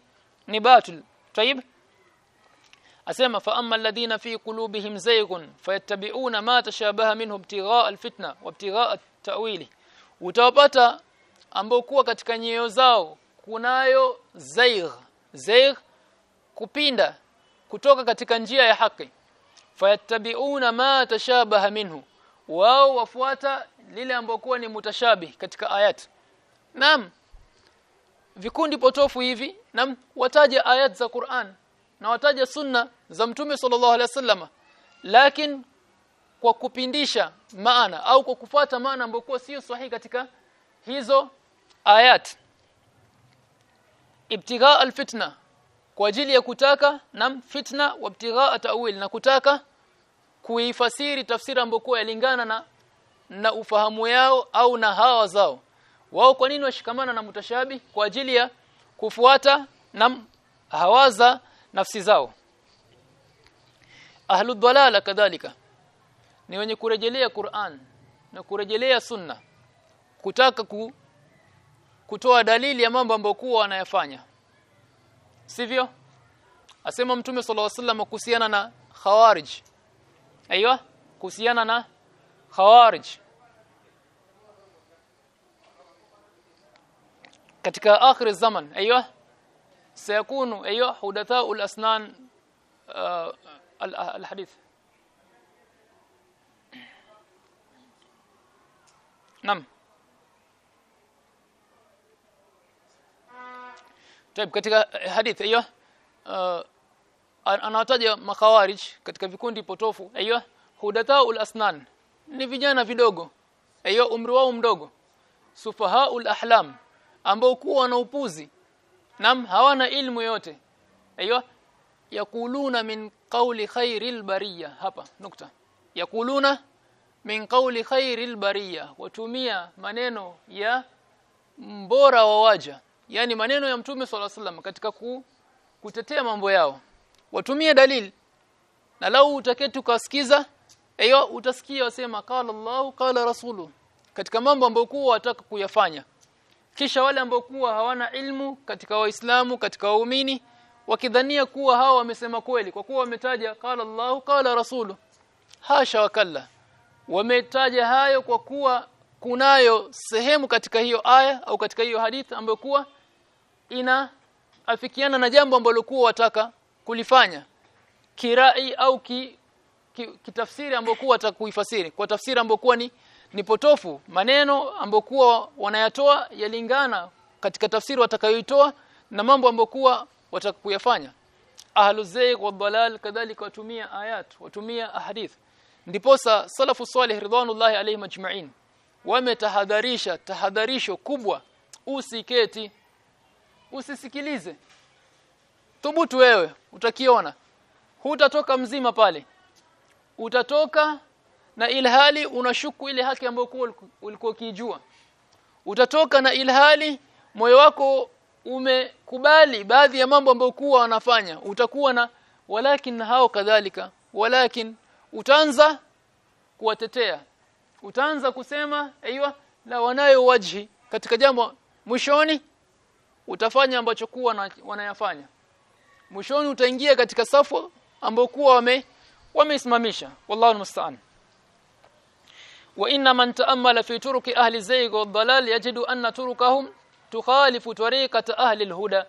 ni batil. Tayib asema fa amma alladhina fi qulubihim zaygun fayattabi'una ma tashabaha minhu ibtigha'a alfitna wa ibtigha'a ta'wili utawapata ambao kuwa katika nyoyo zao kunayo zaigh zaigh kupinda kutoka katika njia ya haki. Fayattabi'una ma tashabaha minhu wao wafuata lile ambokuwa ni mutashabi katika ayat. Naam vikundi potofu hivi naam wataja ayat za Qur'an na wataja sunna za mtume sallallahu alaihi wasallam. Lakini kwa kupindisha maana au kwa kufuata maana ambayo sio sahihi katika hizo ayat. Ibtigha alfitna kwa ajili ya kutaka na fitna wa ta'wil na kutaka kuifasiri tafsiri ambayo yalingana na na ufahamu yao au na hawa zao. Wao kwa nini washikamana na mutashabi? Kwa ajili ya kufuata na hawaza nafsi zao. Ahlu dhalala kadhalika ni wenye kurejelea Qur'an na kurejelea sunna kutaka ku, kutoa dalili ya mambo ambayo kuwa wanayafanya. Sivyo? Asema mtume sallallahu alaihi wasallam kuhusiana na khawarij أيوه كوسيانا نا خوارج. katika akhir zaman أيوه. سيكون أيوه حدثاء الأسنان آه الحديث. نعم. طيب katika hadith أيوه. آه anataja makawarij katika vikundi potofu. Aiyo hudathaul asnan. Ni vijana vidogo. Aiyo umri wao mdogo. Sufahaul ahlam ambao kuwa na upuzi nam hawana ilmu yote. Aiyo yakuluna min qawli khairil bariya. Hapa nukta. Yakuluna min qawli khairil bariya. Watumia maneno ya mbora wa waja. Yani maneno ya mtume swalla sallam katika ku, kutetea mambo yao watumie dalili. Na lau utaketi ukasikiza hiyo utasikia wasema qala Allah qala rasulu. Katika mambo ambayo kuwa wataka kuyafanya. Kisha wale ambao kuwa hawana ilmu katika waislamu katika waumini wakidhania kuwa hao wamesema kweli kwa kuwa wametaja qala Allah qala rasulu. Hasha wakalla. Wametaja hayo kwa kuwa kunayo sehemu katika hiyo aya au katika hiyo hadith ambayo kuwa ina afikiana na jambo ambalo kuwa wataka kulifanya? Kirai au ki, ki, kitafsiri ambayo atakuifasiri kwa tafsiri ambayo kuwa ni ni potofu maneno ambokuwa wanayatoa yalingana katika tafsiri watakayoitoa na mambo ambokuwa watakuyafanya ahlu zayg wa dalal kadhalika watumia ayat watumia ahadith. Ndiposa salafu salih ridwanullahi alayhi majma'in wametahadharisha tahadharisho kubwa. Usiketi usisikilize thubutu wewe utakiona. Hutatoka mzima pale. Utatoka na ilhali unashuku ile haki ambayo ulikuwa ukijua utatoka na ilhali moyo wako umekubali baadhi ya mambo ambayo kuwa wanafanya. Utakuwa na walakin hao kadhalika. Walakin utaanza kuwatetea. Utaanza kusema aiywa la wanayo wajhi. Katika jambo mwishoni utafanya ambacho kuwa wanayafanya mwishoni utaingia katika safu ambao kuwa wame wamesimamisha. Wallahu musta'an wa inna man ta'ammala fi turuki ahli zayg wa dalal yajidu anna turukahum tukhalifu tariqata ahli alhuda.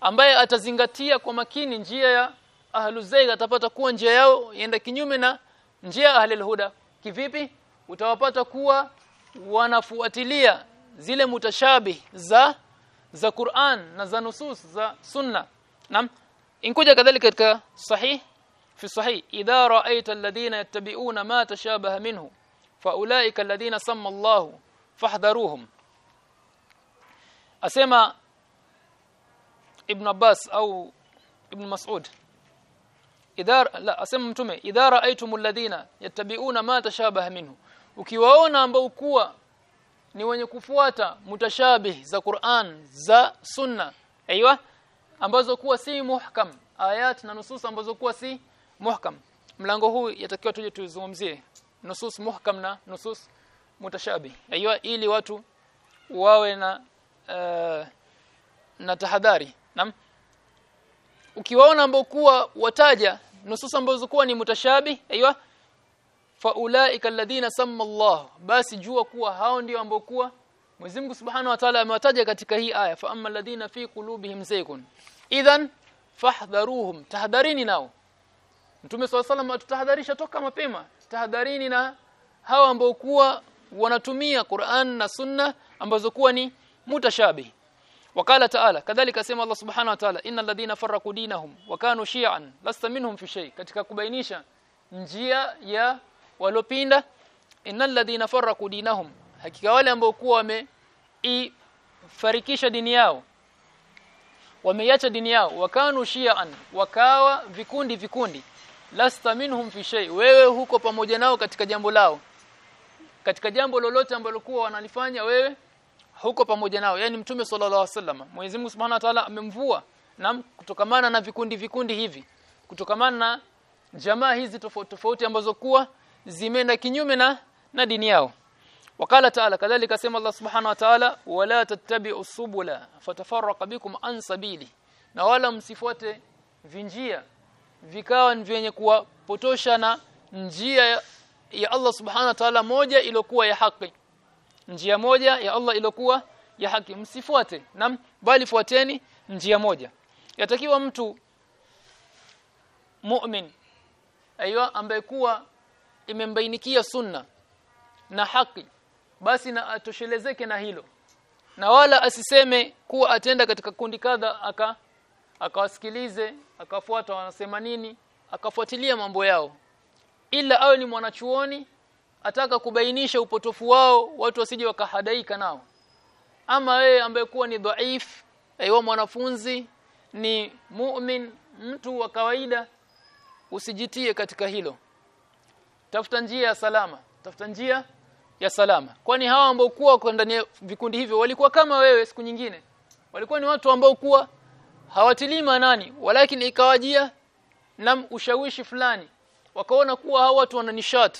Ambaye atazingatia kwa makini njia ya ahlu zayg atapata kuwa njia yao yenda kinyume na njia ya ahli alhuda. Kivipi? Utawapata kuwa wanafuatilia zile mutashabih za za Qur'an na za nusus za sunna. Nam inkuja kadhalika katika sahih fi sahih idha ra'aita alladhina yattabi'una ma tashabaha minhu faulaika alladhina samma Allah fahdharuhum asema ibn Abbas au ibn Mas'ud idha la asema mtume idha ra'aytumul ladina yattabi'una ma tashabaha minhu ukiwaona ambao kuwa ni wenye kufuata mutashabih za Qur'an za sunna aiywa ambazo kuwa si muhkam. Ayat na nusus ambazo kuwa si muhkam. Mlango huu yatakiwa tuje tuzungumzie nusus muhkam na nusus mutashabi. Aiyo ili watu wawe na uh, na tahadhari. Nam ukiwaona ambao kuwa wataja nusus ambazo kuwa ni mutashabi aiyo fa faulaika alladhina samma Allah basi jua kuwa hao ndio ambao kuwa Mwenyezi Mungu Subhanahu wa Ta'ala amewataja katika hii aya. Fa amma alladhina fi qulubihim zaygun idhan fahdharuhum tahadharini nao. Mtume swalla salam atutahadharisha toka mapema. Tahadharini na hawa ambao kuwa wanatumia Qur'an na Sunna ambazo kuwa ni mutashabih wakala ta'ala kadhalika sema Allah subhanahu wa ta'ala innal ladhina farraqu dinahum wa kanu shi'an lasta minhum fi shay. Katika kubainisha njia ya walopinda innal ladhina farraqu dinahum hakika wale ambao kuwa wameifarikisha dini yao wameiacha dini yao wakanu shi'an wakawa vikundi vikundi. Lasta minhum fi shay wewe huko pamoja nao katika jambo lao. Katika jambo lolote ambalo kuwa wanalifanya wewe huko pamoja nao. Yani mtume sallallahu alaihi wasallam Mwenyezi Mungu Subhanahu wa Ta'ala amemvua na kutokamana na vikundi vikundi hivi. Kutokamana na jamaa hizi tofauti tofauti ambazo kuwa zimeenda kinyume na na dini yao wakala taala kadhalika sema Allah subhanahu wa ta'ala wala السبل subula fatafarraqa bikum an sabili na wala msifuate vinjia vikawa vyenye kuwapotosha na njia ya, Allah subhanahu wa ta'ala moja iliyokuwa ya haki. Njia moja ya Allah iliyokuwa ya haki. Msifuate. Nam bali fuateni njia moja. Yatakiwa mtu mu'min aiyo ambaye kuwa imembainikia sunna na haki basi na atoshelezeke na hilo. Na wala asiseme kuwa atenda katika kundi kadha aka akawasikilize akafuata wanasema nini akafuatilia mambo yao. Ila awe ni mwanachuoni ataka kubainisha upotofu wao watu wasije wakahadaika nao. Ama wewe ambaye kuwa ni dhaif aiwa mwanafunzi ni mu'min mtu wa kawaida usijitie katika hilo. Tafuta njia ya salama. Tafuta njia ya salama. Kwani hawa ambao kuwa ndani vikundi hivyo walikuwa kama wewe siku nyingine? Walikuwa ni watu ambao kuwa hawatilima nani walakin ikawajia na ushawishi fulani. Wakaona kuwa hawa watu wana nishat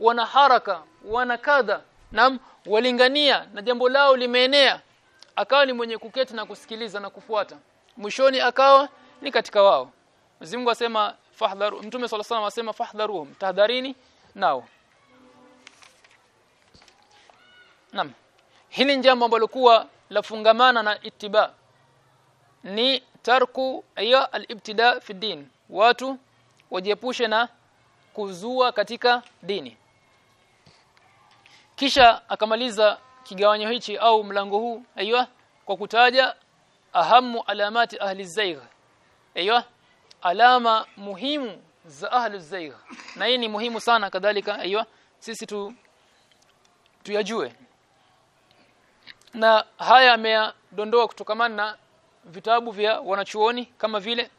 wana haraka wana kadha nam walingania na jambo lao limeenea. Akawa ni mwenye kuketi na kusikiliza na kufuata. Mwishoni akawa ni katika wao. Mzimu asema fahdharu mtume sallallahu alaihi wasallam asema fahdharuhum tahdharini nao. Naam. Hili jambo ambalo kuwa lafungamana na ittiba. Ni tarku ya al-ibtida fi din. Watu wajiepushe na kuzua katika dini. Kisha akamaliza kigawanyo hichi au mlango huu aiywa kwa kutaja ahamu alamati ahli zaigh aiywa alama muhimu za ahli zaigh na hii ni muhimu sana kadhalika aiywa sisi tu tuyajue na haya ameyadondoa kutokamana na vitabu vya wanachuoni kama vile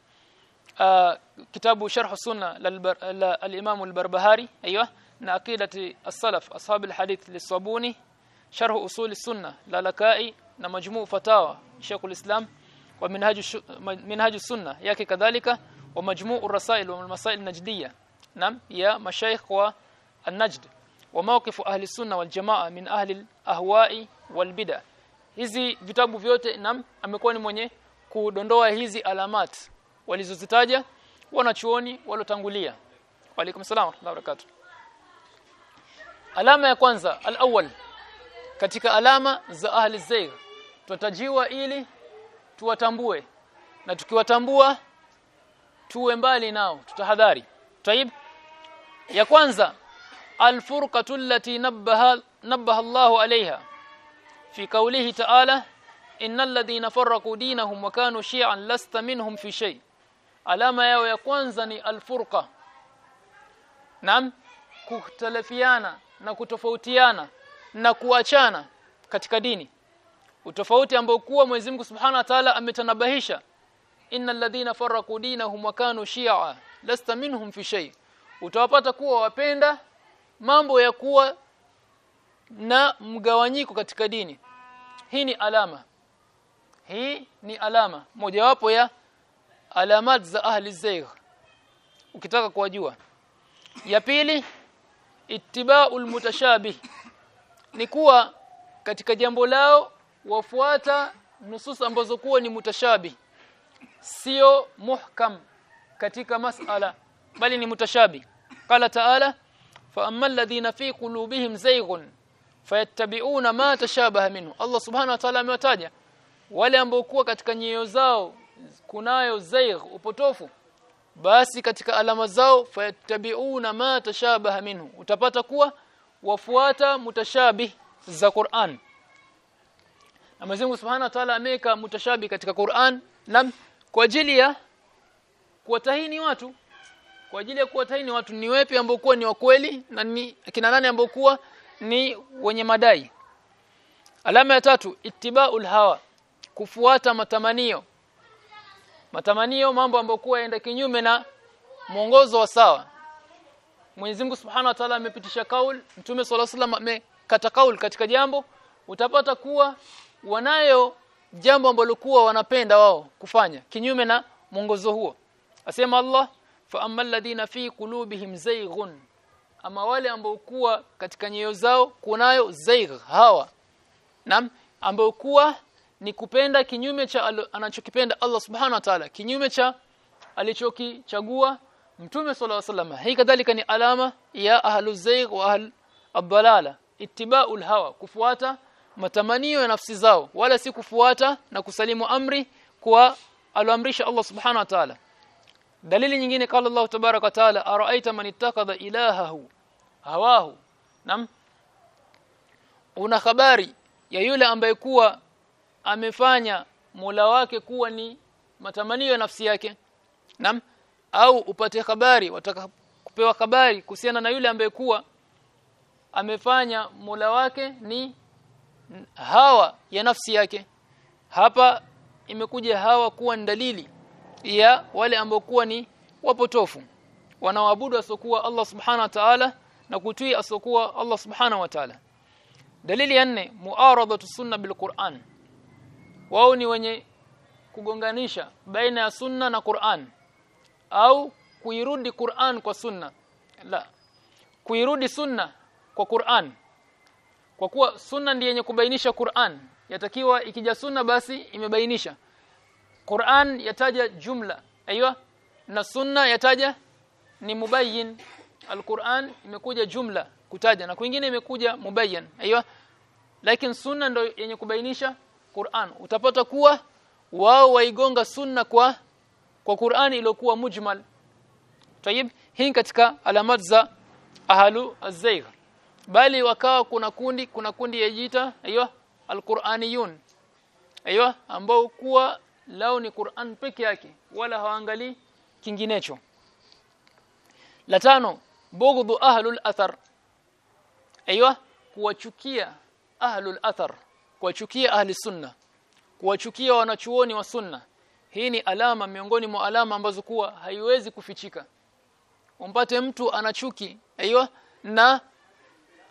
uh, kitabu sharh sunna al-imam al-barbahari aiywa na aqidati as-salaf ashab al-hadith lis-sabuni sharh usul as-sunna lalakai na majmuu fatawa Sheikh al-Islam wa minhaj minhaj as-sunna yake kadhalika wa majmuu ar-rasail wa al-masail najdiyya nam ya mashaykh wa an-najd wa mawqif ahli sunna wal jamaa min ahli al-ahwa'i wal bid'ah hizi vitabu vyote nam amekuwa ni mwenye kudondoa hizi alamat walizozitaja wanachuoni walotangulia waalaikum salaam wa alama ya kwanza al-awwal. Katika alama za ahli zaigh tutajiwa ili tuwatambue. Na tukiwatambua tuwe mbali nao tutahadhari. Taib. Ya kwanza al-furqatu allati nabbaha nabbaha Allahu alaiha fi qawlihi ta'ala innal ladhina farraqu dinahum wa kanu shi'an lasta minhum fi shay alama yao ya kwanza ni alfurqa nam kutalafiana na kutofautiana na kuachana katika dini utofauti ambao kuwa Mwenyezi Mungu Subhanahu wa Ta'ala ametanabahisha innal ladhina farraqu dinahum wa kanu shi'a lasta minhum fi shay utawapata kuwa wapenda mambo ya kuwa na mgawanyiko katika dini. Hii ni alama. Hii ni alama. Mojawapo ya alamat za ahli zaigh ukitaka kuwajua. Ya pili ittiba'ul mutashabih. Ni kuwa katika jambo lao wafuata nusus ambazo kuwa ni mutashabi sio muhkam katika masala bali ni mutashabi qala ta'ala fa amma alladhina fi qulubihim zayghun fayattabi'una ma tashabaha minhu. Allah subhanahu wa ta'ala amewataja. Wale ambao kuwa katika nyoyo zao kunayo zaigh upotofu basi katika alama zao fayattabi'una ma tashabaha minhu. Utapata kuwa wafuata mutashabih za Qur'an. Na Mwenyezi Subhanahu wa Ta'ala ameka mutashabih katika Qur'an. Na kwa ajili ya kuwatahini watu. Kwa ajili ya kuwatahini watu ni wepi ambao kuwa ni wa kweli na ni kina nani ambao kuwa ni wenye madai alama ya tatu ittiba'ul hawa kufuata matamanio matamanio mambo ambayo kuwa yaenda kinyume na mwongozo wa sawa Mwenyezi Mungu Subhanahu wa Ta'ala amepitisha kaul Mtume صلى الله عليه amekata kaul katika jambo utapata kuwa wanayo jambo ambalo kuwa wanapenda wao kufanya kinyume na mwongozo huo asema Allah fa ammal ladina fi qulubihim zayghun ama wale ambao kuwa katika nyoyo zao kunayo zaigh hawa. Nam ambao kuwa ni kupenda kinyume cha anachokipenda Allah subhanahu wa ta'ala. Kinyume cha alichokichagua mtume sallallahu alaihi wasallam hii kadhalika ni alama ya ahlu zaigh wa ahl ad-dalala. Ittiba'ul hawa kufuata matamanio ya nafsi zao. Wala si kufuata na kusalimu amri kwa aloamrisha Allah subhanahu wa ta'ala. Dalili nyingine kala Allah tabaraka wa taala araaita man ittakadha ilahahu hawahu. Nam una habari ya yule ambaye kuwa amefanya Mola wake kuwa ni matamanio ya nafsi yake? Nam au upate habari wataka kupewa habari kuhusiana na yule ambaye kuwa amefanya Mola wake ni hawa ya nafsi yake? Hapa imekuja hawa kuwa ni dalili ya wale ambao kuwa ni wapotofu wanaoabudu asokuwa Allah subhana wa ta'ala na kutii asokuwa Allah subhanahu wa ta'ala. Dalili ya nne muaradatu sunna bil Qur'an. Wao ni wenye kugonganisha baina ya sunna na Qur'an. Au kuirudi Qur'an kwa sunna. La kuirudi sunna kwa Qur'an. Kwa kuwa sunna ndiye yenye kubainisha Qur'an. Yatakiwa ikija sunna basi imebainisha. Qur'an yataja jumla. Aiywa na sunna yataja ni mubayyin Al-Qur'an imekuja jumla kutaja na kwingine imekuja mubayyan. Aiyo? Lakini sunna ndo yenye kubainisha Qur'an. Utapata kuwa wao waigonga sunna kwa kwa Qur'an iliyokuwa mujmal. Tayib hii katika alamat za ahalu az-zaygh bali wakawa kuna kundi kuna kundi yajita aiyo? al-Qur'aniyun. Aiyo? Ambao kuwa lao ni Qur'an peke yake. Wala hawaangalii kinginecho. La tano bughdhu ahlul athar. Aiywa kuwachukia ahlul athar. Kuwachukia ahli sunna. Kuwachukia wanachuoni wa sunna. Hii ni alama miongoni mwa alama ambazo kuwa haiwezi kufichika. Umpate mtu anachuki aiywa na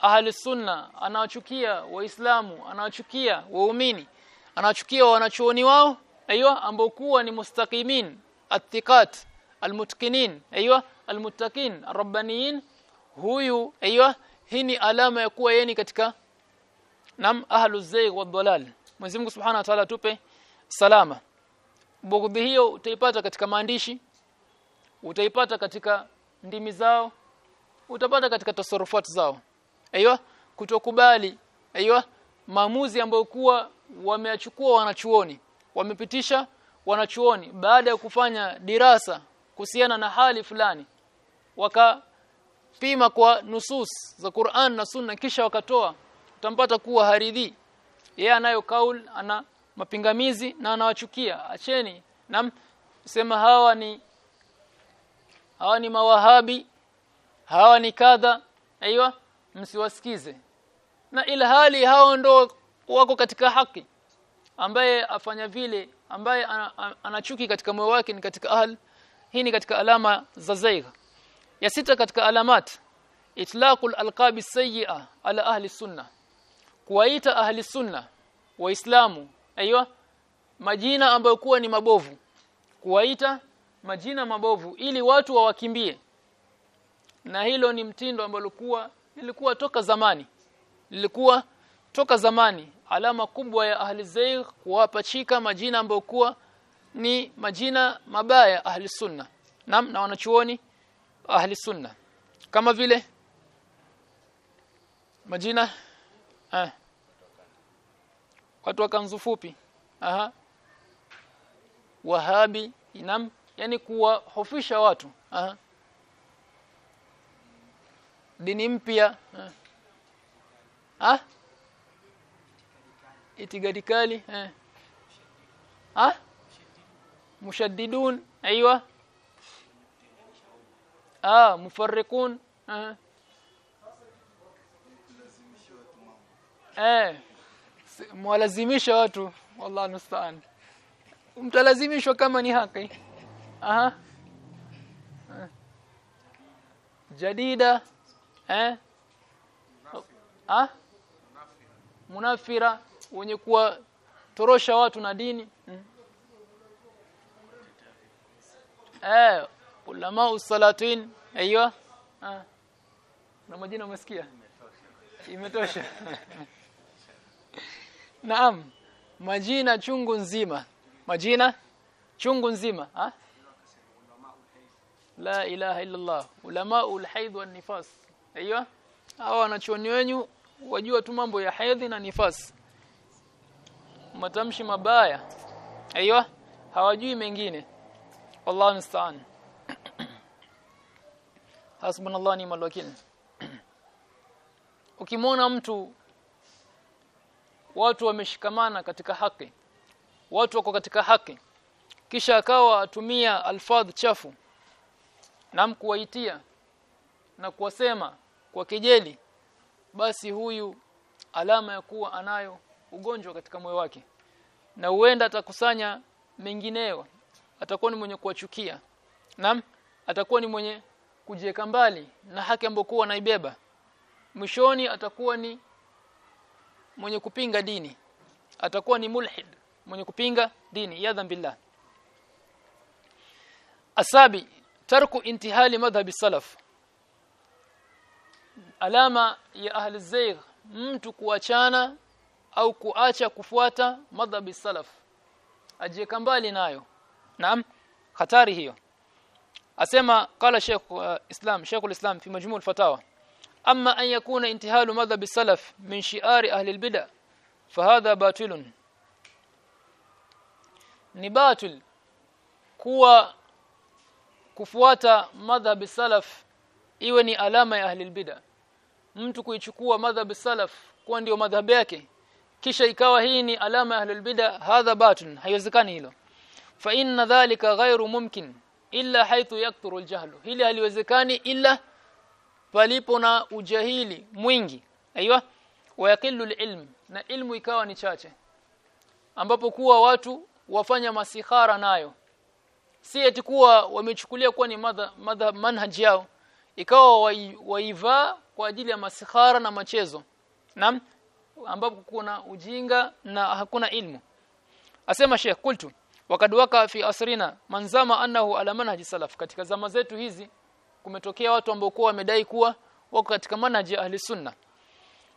ahli sunna. Anawachukia waislamu anawachukia waumini anawachukia wanachuoni wao aiywa ambao kuwa ni mustaqimin athiqat almutqinin aiywa almuttaqin arrabbaniyin huyu aiyo hii ni alama ya kuwa yeye katika nam ahlu zayg wa dhalal Mwenyezi Mungu Subhanahu wa Ta'ala tupe salama bughdhi hiyo utaipata katika maandishi utaipata katika ndimi zao utapata katika tasarufati zao aiyo kutokubali aiyo maamuzi ambayo kuwa wameachukua wanachuoni wamepitisha wanachuoni baada ya kufanya dirasa kuhusiana na hali fulani wakapima kwa nusus za Qur'an na Sunna kisha wakatoa. Utampata kuwa haridhi. Yeye anayo kaul ana mapingamizi na anawachukia. Acheni. Na sema hawa ni hawa ni mawahabi hawa ni kadha. Aiywa msiwasikize. Na ila hali hao ndo wako katika haki. Ambaye afanya vile ambaye anachuki katika moyo wake ni katika ahl hii ni katika alama za zaigh ya sita katika alamat. Itlaqul alqabi sayyi'a ala ahli sunna kuwaita ahli sunna waislamu aiywa majina ambayo kuwa ni mabovu. Kuwaita majina mabovu ili watu wawakimbie. Na hilo ni mtindo ambao ulikuwa lilikuwa toka zamani. Lilikuwa toka zamani. Alama kubwa ya ahli zaigh kuwapachika majina ambayo kuwa ni majina mabaya ahli sunna nam na wanachuoni ahli sunna kama vile majina eh watu wakanzu fupi aha wahabi inam yani kuwahofisha watu aha dini mpya ah itigadikali eh ah mushaddidun aiywa ah mufarriqun. Eh. Eh. Mwalazimisha watu. Wallahu nusta'an mtalazimishwa kama ni haki. Aha. Eh. jadida. Eh. Ah munafira. Wenye kuwa torosha watu na dini. Mm. eh ulama usalatin. Aiywa ah. Na majina umesikia? Imetosha. Naam. Majina chungu nzima. Majina chungu nzima ha? la ilaha illa Allah ulama ulhaid wan nifas. Aiywa hawa wanachuoni wenyu wajua tu mambo ya hedhi na nifas. Matamshi mabaya. Aiywa hawajui mengine. Wallahu musta'an hasbunallahu ni wakil. Ukimwona mtu watu wameshikamana katika haki. Watu wako katika haki. Kisha akawa atumia alfadh chafu na mkuwaitia na kuwasema kwa kejeli basi huyu alama ya kuwa anayo ugonjwa katika moyo wake. Na huenda atakusanya mengineyo. Atakuwa ni mwenye kuwachukia. Naam atakuwa ni mwenye kujiweka mbali na haki ambayo kuwa anaibeba. Mwishoni atakuwa ni mwenye kupinga dini. Atakuwa ni mulhid mwenye kupinga dini. Ya billah asabi tarku intihali madhhabi salaf. Alama ya ahli zaygh mtu kuachana au kuacha kufuata madhhabi salaf. Ajieka mbali nayo. Naam hatari hiyo asema qala sheikh uh, islam sheikh islam fi majmu' al-fatawa amma an yakuna intihalu madhhab salaf min shi'ari ahli al-bid'ah fahadha batilun. Ni batil kuwa kufuata madhhab salaf iwe ni alama ya ahli al-bid'ah mtu kuichukua madhhab salaf kuwa ndio madhhab yake kisha ikawa hii ni alama ya ahli al-bid'ah hadha batil haiwezekani hilo. Fa inna dhalika ghairu mumkin illa haithu yakthuru al-jahlu. Hili haliwezekani illa palipo na ujahili mwingi. Aiywa wayaqillu alilm na ilmu ikawa ni chache. Ambapo kuwa watu wafanya masihara nayo. Si eti kuwa wamechukulia kuwa ni madha, madha manhaj yao. Ikawa waivaa kwa ajili ya masihara na machezo. Naam ambapo kuna ujinga na hakuna ilmu. Asema Sheikh kultu wakad waka fi asrina manzama annahu ala manhaji salaf. Katika zama zetu hizi kumetokea watu ambao kwa wamedai kuwa wako katika manhaji ahli sunna.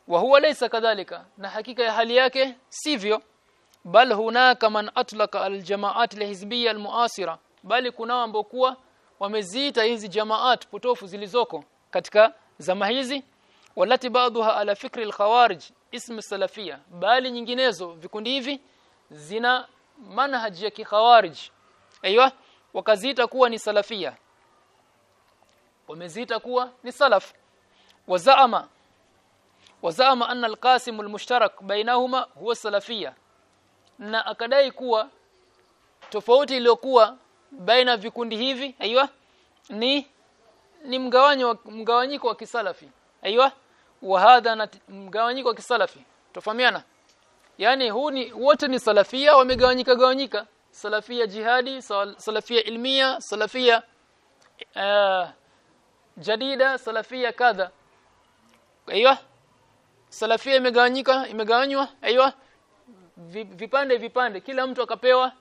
Wa huwa laysa kadhalika na hakika ya hali yake sivyo. Bal hunaka man atlaka aljamaat alhizbiyya almuasira. Bali kunao ambao kuwa wameziita hizi jamaat potofu zilizoko katika zama hizi. Walati baadhiha ala fikri alkhawarij ism salafia bali nyinginezo vikundi hivi zina manhaji ya kikhawarij. Aiywa wakaziita kuwa ni salafia. Wameziita kuwa ni salaf. Wazaama wazaama anna alqasim almushtarak bainahuma huwa salafia. Na akadai kuwa tofauti iliyokuwa baina vikundi hivi aiywa ni ni mgawanyo mgawanyiko wa kisalafi. Aiywa wa hadha mgawanyiko wa kisalafi. Tofahamiana yani huu ni wote ni salafia wamegawanyika gawanyika. Salafia jihadi salafia ilmia salafia uh, jadida salafia kadha. Aiywa? Salafia imegawanyika imegawanywa aiywa? Vipande vipande. Kila mtu akapewa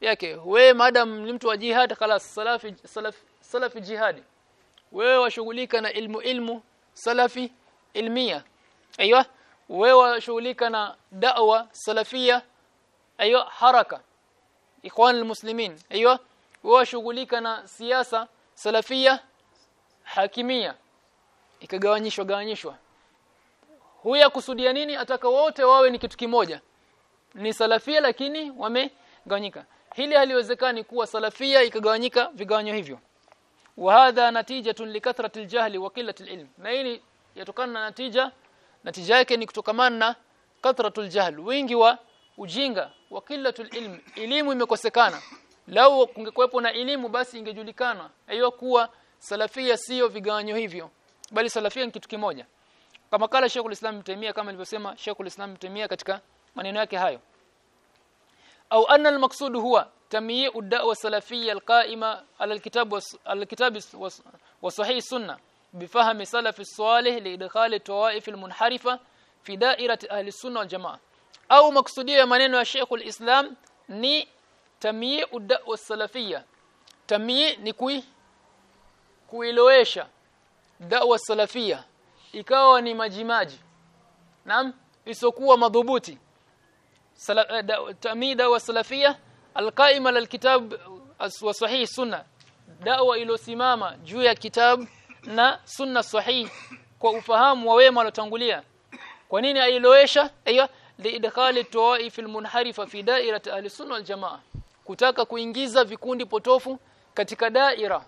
yake. We madam ni mtu wa jihad khalas salafi salaf, salafi jihadi. Wewe washughulika na ilmu ilmu salafi ilmia. Aiywa wewe shughulika na da'wa salafia ayo haraka. Ikhwan almuslimin ayo wewe shughulika na siasa salafia hakimia. Ikagawanyishwa gawanyishwa. Huya kusudia nini? Ataka wote wawe ni kitu kimoja. Ni salafia lakini wamegawanyika. Hili haliwezekani kuwa salafia ikagawanyika vigawanyo hivyo. Wa hadha natijatun likathrati aljahli wa qillati alilm. Na hii yatokana na natija natija yake ni kutokamana na kathratul jahl wingi wa ujinga wa qillatul ilm. Elimu imekosekana. Lau kungekuwepo na elimu basi ingejulikana. Hiyo kuwa salafia sio vigawanyo hivyo bali salafia ni kitu kimoja. Kama kala Sheikhul Islam Taimia kama alivyosema Sheikhul Islam Taimia katika maneno yake hayo. Au anna al-maqsud huwa tamyi'u ad-da'wa salafiyya al-qa'ima ala al-kitab al-kitab wa sahih sunnah بفهم سلف الصالح لادخال الطوائف المنحرفه في دائره اهل السنه والجماعه au maksudio ya maneno ya Sheikhul Islam ni tamyi'u ad-da'wa salafiyya tamyi ni kui kuilowesha da'wa salafia ikawa ni majimaji naam isokuwa madhubuti tamyi da'wa salafia alqaima lilkitab wa sahih sunna da'wa ilosimama juu ya kitabu na sunna sahih kwa ufahamu wa wema waliotangulia. Kwa nini ailowesha? Aiyo liidkhali tawaif almunharifa fi da'irati ahli sunna wal jamaa. Kutaka kuingiza vikundi potofu katika daira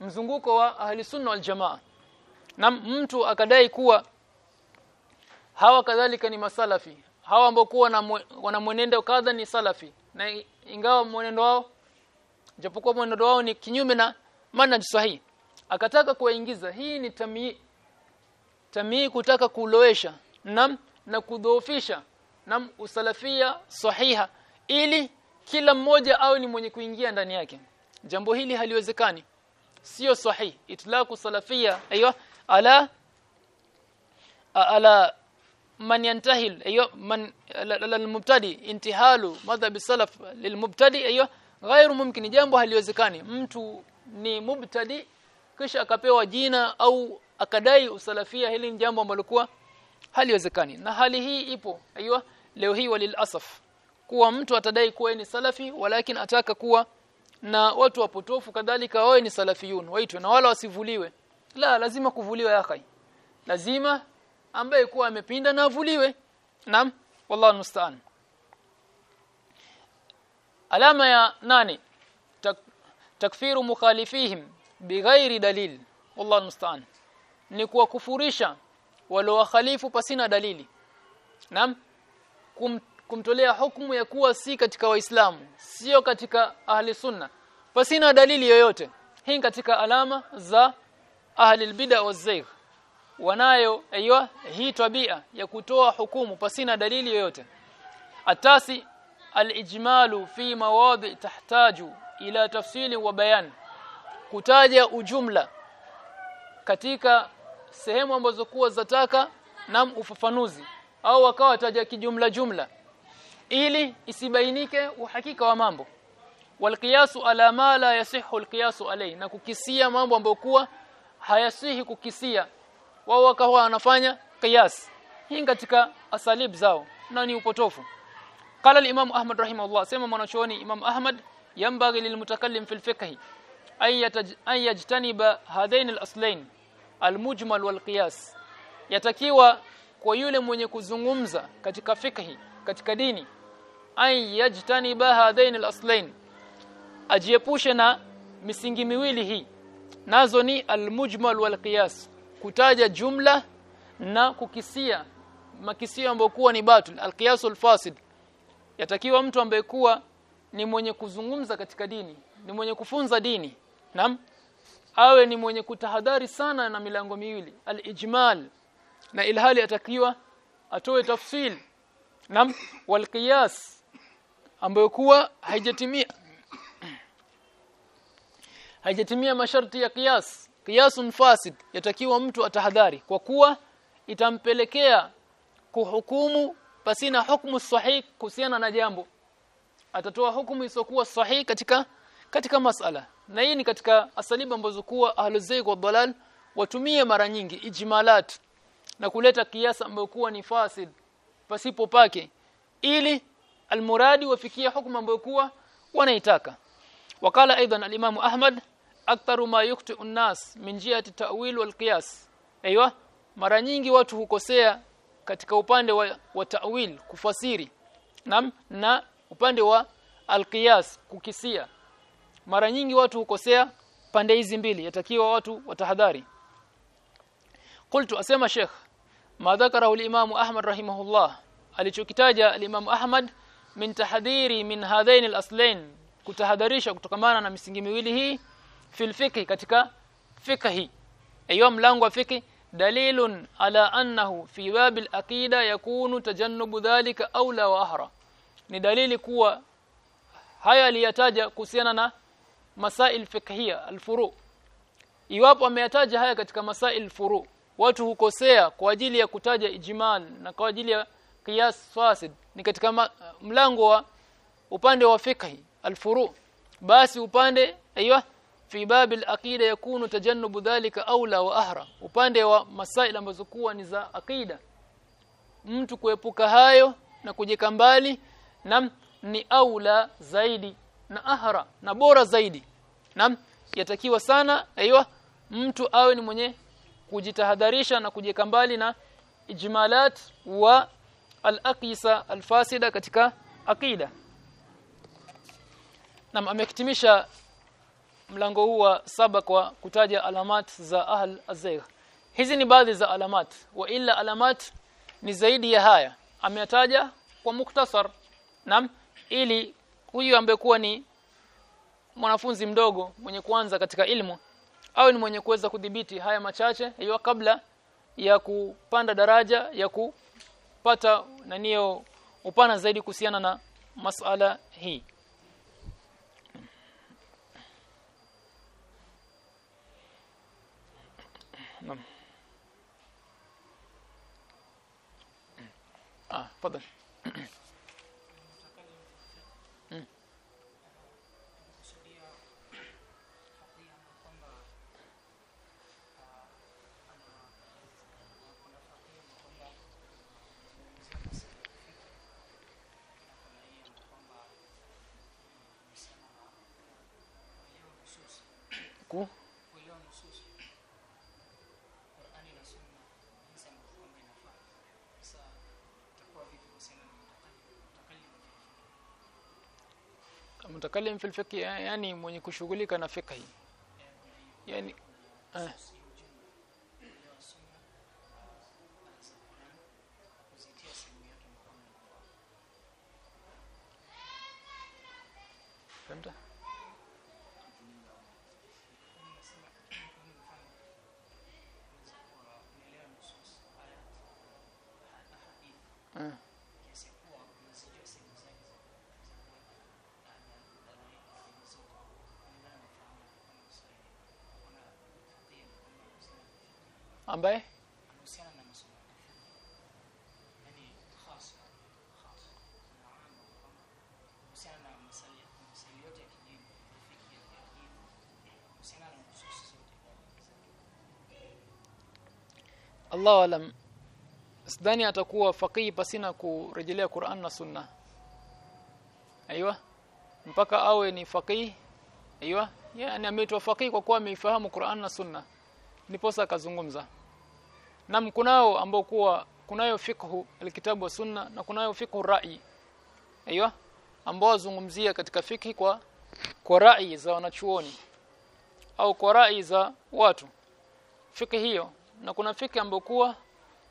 mzunguko wa ahli sunna wal jamaa. Na mtu akadai kuwa hawa kadhalika ni masalafi hawa ambao kuwa wana mwenendo kadha ni salafi. Na ingawa mwenendo wao japokuwa mwenendo wao ni kinyume na manhaj sahihi akataka kuwaingiza hii ni tamii tamii kutaka kulowesha nam na kudhoofisha nam usalafia sahiha ili kila mmoja au ni mwenye kuingia ndani yake jambo hili haliwezekani sio sahihi itlaku salafia aiywa ala ala man yantahil aiywa man lilmubtadi intihalu madhhab salaf lilmubtadi aiywa غير mumkin jambo haliwezekani mtu ni mubtadi kisha akapewa jina au akadai usalafia. Hili ni jambo ambalo kuwa haliwezekani. Na hali hii ipo. Aiywa leo hii walil asaf. Kuwa mtu atadai kuwa ni salafi walakin ataka kuwa na watu wapotofu. Kadhalika wao ni salafiyun waitwe na wala wasivuliwe. La lazima kuvuliwa yakai lazima ambaye kuwa amepinda na avuliwe. Naam wallahu musta'an alama ya nane tak, takfiru mukhalifihim bighairi dalil. Wallahu musta'an ni kuwakufurisha wale wakhalifu pasina dalili. Naam? Kum, kumtolea hukumu ya kuwa si katika waislamu sio katika ahli sunna. Pasina dalili yoyote. Hii katika alama za ahli albid'a wazayg wanayo aiywa hii tabia ya kutoa hukumu pasina dalili yoyote. Atasi alijmalu fi mawadi tahtaju ila tafsili wa bayan kutaja ujumla katika sehemu ambazo kuwa zataka na ufafanuzi au wakawa taja kijumla jumla ili isibainike uhakika wa mambo. Walqiyasu ala ma la yasihu alqiyasu alay na kukisia mambo ambayo kuwa hayasihi kukisia. Wao wakawa wanafanya qiyas hii katika asalib zao na ni upotofu. Qala al-imam ahmad rahimahullah sema mwanachuoni imam ahmad yambaghi lilmutakallim fil fiqh ay yajtaniba hadain al-aslain al-mujmal wal qiyas yatakiwa kwa yule mwenye kuzungumza katika fikhi katika dini. an yajtaniba hadain al-aslain ajiepushe na misingi miwili hii. Nazo ni al-mujmal wal qiyas kutaja jumla na kukisia makisio ambayo kuwa ni batul al-qiyasul fasid. Yatakiwa mtu ambaye kuwa ni mwenye kuzungumza katika dini ni mwenye kufunza dini nam awe ni mwenye kutahadhari sana na milango miwili al-ijmal na ilhali atakiwa atoe tafsil. Naam, wal qiyas ambayo kuwa haijatimia. Haijatimia masharti ya qiyas. Qiyasun fasid yatakiwa mtu atahadhari kwa kuwa itampelekea kuhukumu pasina hukumu sahihi kuhusiana na jambo. Atatoa hukumu isokuwa sahihi katika katika masala na hii ni katika asalibu ambazo kuwa ahluzai wa dalal watumie mara nyingi ijmalat na kuleta kiasa ambayo kuwa ni fasid pasipo pake ili almuradi wafikie hukumu ambayo kuwa wanaitaka. Wakala aidan alimamu ahmad aktharu ma yukhti unnas min jihati ta'wil wal qiyas. Aiywa mara nyingi watu hukosea katika upande wa, wa ta'wil kufasiri. Nam na upande wa alqiyas kukisia mara nyingi watu hukosea pande hizi mbili yatakiwa watu watahadhari. Qultu asema sheikh ma dhakara al-imam ahmad rahimahullah? Alichokitaja al-imam ahmad min tahdhiri min hadhain al-aslain kutahadharisha kutokamana na misingi miwili hii fil fiqh katika fiqh hii. Ayo mlango wa fiqh dalilun ala annahu fi bab al-aqida yakunu tajannubu dhalika aula wa ahra ni dalili kuwa haya aliyataja kuhusiana na masail fikhia al-furu. Iwapo ameyataja haya katika masail furu watu hukosea kwa ajili ya kutaja ijmal na kwa ajili ya qiyas fasid. Ni katika mlango wa upande wa fikhi al-furu. Basi upande aiywa fi bab al-aqida yakunu tajannubu dhalika aula wa ahra. Upande wa masail ambazo kuwa ni za aqida. Mtu kuepuka hayo na kujeka mbali na ni aula zaidi na ahara na bora zaidi. Naam yatakiwa sana aiywa mtu awe ni mwenye kujitahadharisha na kujeka mbali na ijmalat wa al-aqisa al-fasida katika aqida. Naam amekitimisha mlango huu wa saba kwa kutaja alamat za ahl azayg hizi ni baadhi za alamat. Wa illa alamat ni zaidi ya haya. Ameyataja kwa muktasar. Nam ili huyu ambaye kuwa ni mwanafunzi mdogo mwenye kuanza katika ilmu au ni mwenye kuweza kudhibiti haya machache hiyo kabla ya kupanda daraja ya kupata nanio upana zaidi kuhusiana na masala hii. Ah, fadhali. Ku mtakalim fil fiqh yani mwenye kushughulika na fiqh yani eh. Fahimta? Mm. Ambaye? Allah alam. Sidhani atakuwa faqih pasina kurejelea Qur'an na Sunna. Aiywa mpaka awe ni faqih. Aiywa yani ameitwa faqih kwa kuwa ameifahamu Qur'an na Sunna. Niposa akazungumza na mkunao ambao kuwa kunayo fikhu alkitabu wa sunna na kunayo fikhu rai. Aiyo ambao wazungumzia katika fikhi kwa kwa rai za wanachuoni au kwa rai za watu. Fikhi hiyo na kuna fikhi ambayo kuwa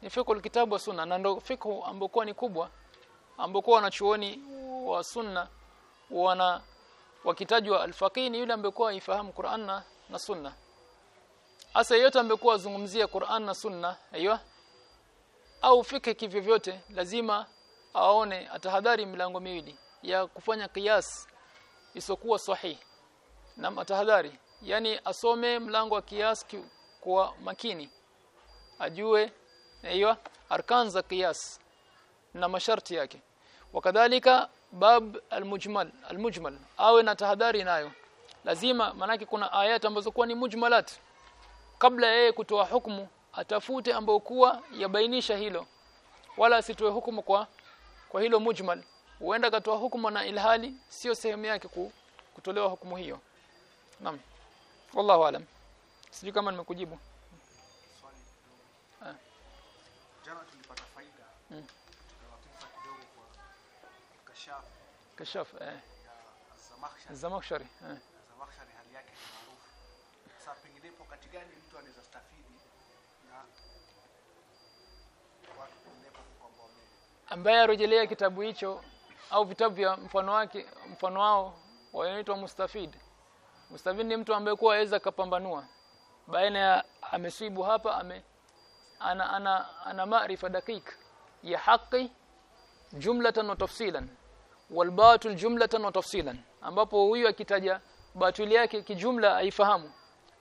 ni fikhu alkitabu wa sunna na ndio fikhu ambayo kuwa ni kubwa ambao kuwa wanachuoni wa sunna wana wakitajwa alfaqih ni yule ambaye kuwa ifahamu Qur'an na sunna Asa yote ambekuwa azungumzia Qur'an na Sunna, aiywa au fike kivyo vyote lazima aone atahadhari milango miwili ya kufanya kias isokuwa sahihi. Na atahadhari, yani asome mlango wa kias kwa makini. Ajue aiywa arkan za kias na masharti yake. Wakadhalika bab almujmal almujmal awe na tahadhari nayo. Lazima manake kuna ayat ambazo kuwa ni mujmalat kabla yeye kutoa hukumu atafute ambayo kuwa yabainisha hilo. Wala asitoe hukumu kwa kwa hilo mujmal. Huenda katoa hukumu na ilhali sio sehemu yake ku, kutolewa hukumu hiyo. Naam. Wallahu alam. Sijui kama nimekujibu. Jana tulipata faida. Mm. kidogo kwa kashaf. Kashaf eh. Zamakhshari. Zamakhshari eh. Zamakhshari hali yake ni sasa penginepo kati gani mtu anaweza stafidi na watu ambaye arejelea kitabu hicho au vitabu vya mfano wake mfano wao wanaitwa mustafid. Mustafid ni mtu ambaye kuwa aweza kapambanua baina ya ameswibu hapa ame ana ana ana maarifa dakik ya haki jumlatan wa tafsilan wal batil jumlatan wa tafsilan ambapo huyu akitaja batili yake kijumla aifahamu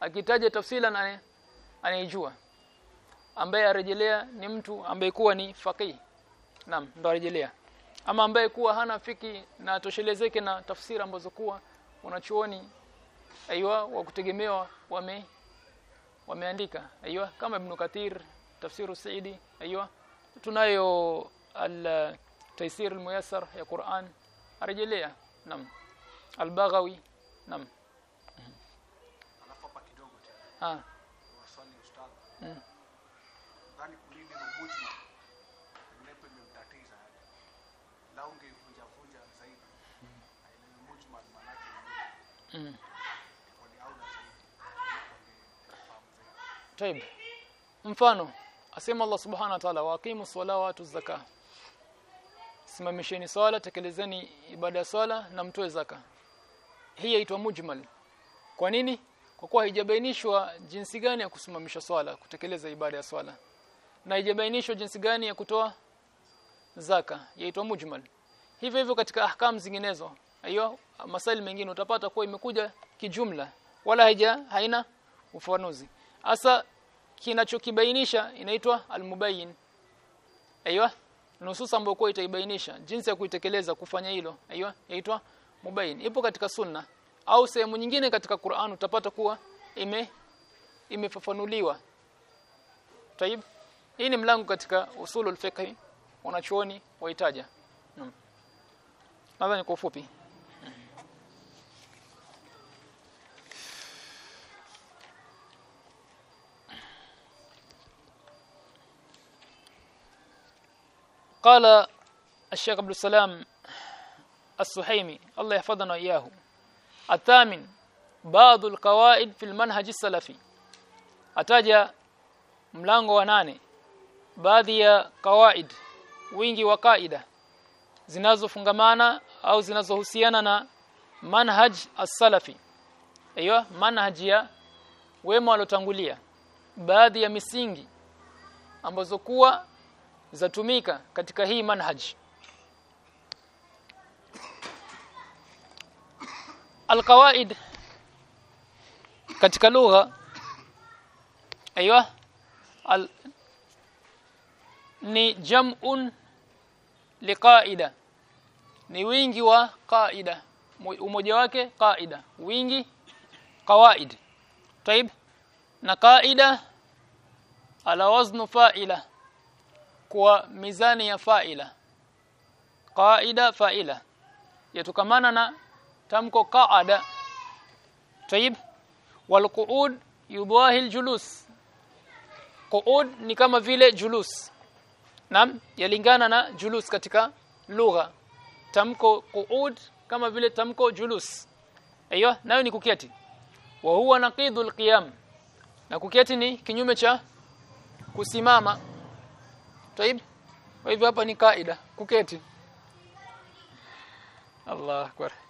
akitaja tafsila anaijua. Ambaye arejelea ni mtu ambaye kuwa ni faqih. Naam ndo arejelea. Ama ambaye kuwa hana fiki na toshelezeke na tafsiri ambazo kuwa wanachuoni aiywa wa kutegemewa wame wameandika. Aiywa kama ibn Kathir tafsiru Saidi aiywa tunayo al taysir al muyassar ya Qur'an. Arejelea. Naam. al-Baghawi. Naam ah ustadhi Mm. Taib. Mfano asema Allah Subhanahu wa Ta'ala waqimu swala wa atu zaka. Simamisheni swala, tekelezeni ibada ya swala na mtoe zaka. Hii yaitwa mujmal. Kwa nini? Kwa kuwa haijabainishwa jinsi gani ya kusimamisha swala, kutekeleza ibada ya swala. Na haijabainishwa jinsi gani ya kutoa zaka, yaitwa mujmal. Hivyo hivyo katika ahkam zinginezo. hiyo masali mengine utapata kuwa imekuja kijumla wala haija haina ufanuzi hasa kinachokibainisha inaitwa almubayyin. Aiyo, nusus ambayo kwa itaibainisha jinsi ya kuitekeleza kufanya hilo. Aiyo, inaitwa mubayyin. Ipo katika sunna au sehemu nyingine katika Qur'an utapata kuwa ime imefafanuliwa. Taib. Hii ni mlango katika usulul fiqh wanachuoni waitaja. Naam. Nadhani kwa ufupi. قال الشيخ عبد السلام السحيمي الله يحفظنا وإياه athamin baadhi alqawaid fi almanhaj salafi ataja mlango wa nane baadhi ya qawaid wingi wa kaida zinazofungamana au zinazohusiana na manhaj as-salafi aiyo manhaj ya wema walotangulia baadhi ya misingi ambazo kuwa zatumika katika hii manhaji alqawaid katika lugha aiywa al ni jam'un liqaida ni wingi wa qaida umoja wake qaida wingi qawaid طيب na qaida ala waznu fa'ila kwa mizani ya fa'ila qaida fa'ila yatukamana na tamko qaada tayib walqu'ud yubahi aljulus qu'ud ni kama vile julus. Naam yalingana na julus katika lugha. Tamko qu'ud kama vile tamko julus. Aiyo nayo ni kuketi. Wa huwa naqidul qiyam. Na kuketi ni kinyume cha kusimama. Taib. Kwa hivyo hapa ni kaida. Kuketi. Allah akbar.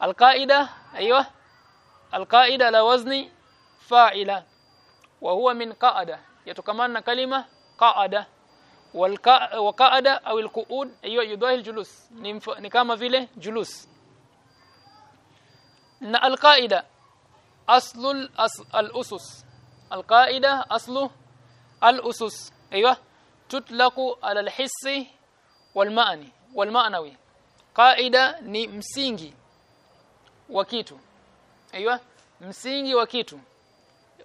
Alqaida aiyo Alqaida la wazni fa'ila wa huwa min qa'ada yatokamana na kalima qa'ada waqa'ada au alqu'ud aiyo yudahil julus ni, ni kama vile julus na alqaida aslu al-usus alqaida aslu al-usus aiyo tutlaqu ala al-hissi wal-ma'ni wal-ma'nawi qaida ni msingi wa kitu. Aiyo msingi wa kitu.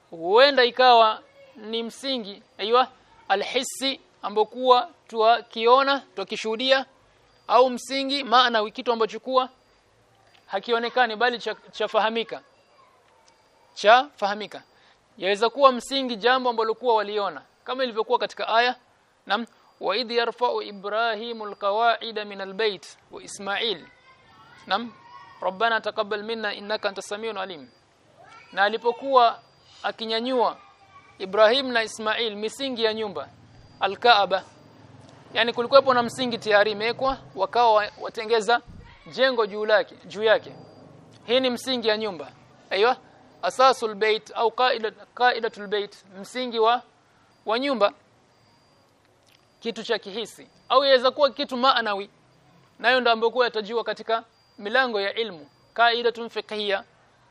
Huenda ikawa ni msingi. Aiyo alhisi ambokuwa tukiona tukishuhudia. Au msingi maana kitu ambacho kuwa hakionekani bali chafahamika cha cha fahamika. Yaweza kuwa msingi jambo ambalo kuwa waliona. Kama ilivyokuwa katika aya nam wa idh yarfa'u ibrahimul qawa'ida min albayt wa isma'il. Nam rabbana taqabbal minna innaka antas samiu alim. Na alipokuwa akinyanyua Ibrahim na Ismail misingi ya nyumba Al-Kaaba yani kulikuwepo na msingi tayari imewekwa wakawa watengeza jengo juu lake juu yake. Hii ni msingi ya nyumba. Aiywa asasul bait au qaida qaidatul bait msingi wa wa nyumba. Kitu cha kihisi. Au yaweza kuwa kitu maanawi. Nayo ndio ambayo yatajua katika milango ya ilmu qaidatun fiqhiyya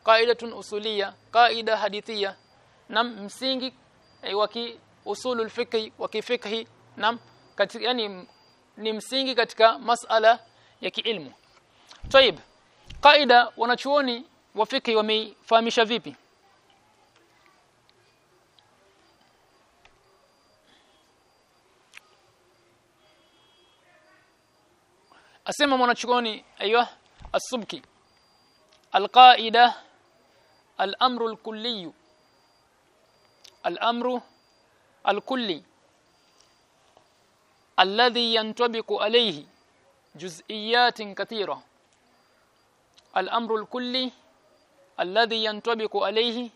qaidatun usuliyya qaida hadithiyya na msingi eh, wa usulul fiqhi wa kifiqhi nam katika yani ni msingi katika masala ya kiilmu طيب qaida wanachuoni wa fiqhi wameifahamisha vipi asema mwanachuoni aywa السبكي القائدة الأمر الكلي الأمر الكلي الذي ينطبق عليه جزئيات كثيرة. الأمر الكلي الذي ينطبق عليه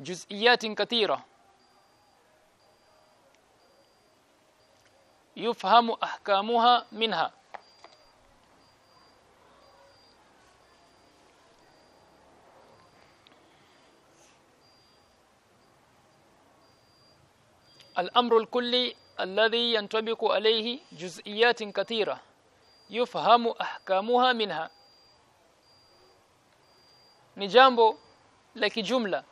جزئيات كثيرة. يفهم أحكامها منها. الأمر الكلي الذي ينطبق عليه جزئيات كثيرة يفهم أحكامها منها ni jambo la kijumla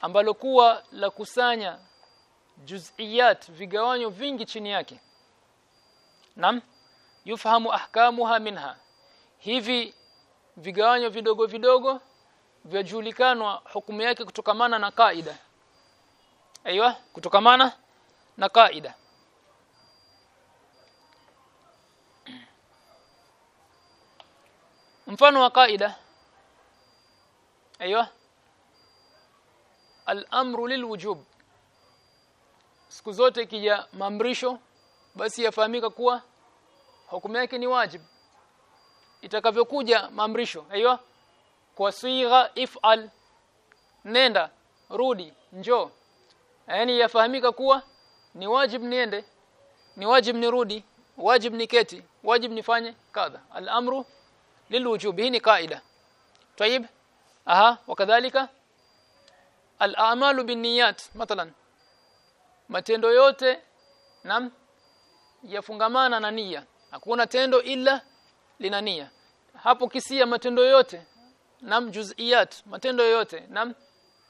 ambalo kuwa la kusanya juz'iyat vigawanyo vingi chini yake nam yufahamu ahkamuha minha hivi vigawanyo vidogo vidogo vyajulikanwa hukumu yake kutokamana na kaida aiywa kutokamana na kaida. Mfano wa kaida. Aiywa. Al-amru lilwujub. Siku zote kija maamrisho basi yafahamika kuwa hukumu yake ni wajib. Itakavyokuja maamrisho aiywa. Kwa sigha if'al nenda rudi njoo yani yafahamika kuwa ni wajib niende ni wajib nirudi wajib niketi wajib nifanye kadha al-amru lilwujub hii ni kaida طيب aha wakadhalika al-a'malu binniyat mathalan matendo yote nam yafungamana na nia hakuna tendo ila lina nia hapo kisia matendo yote nam juz'iyat matendo yote nam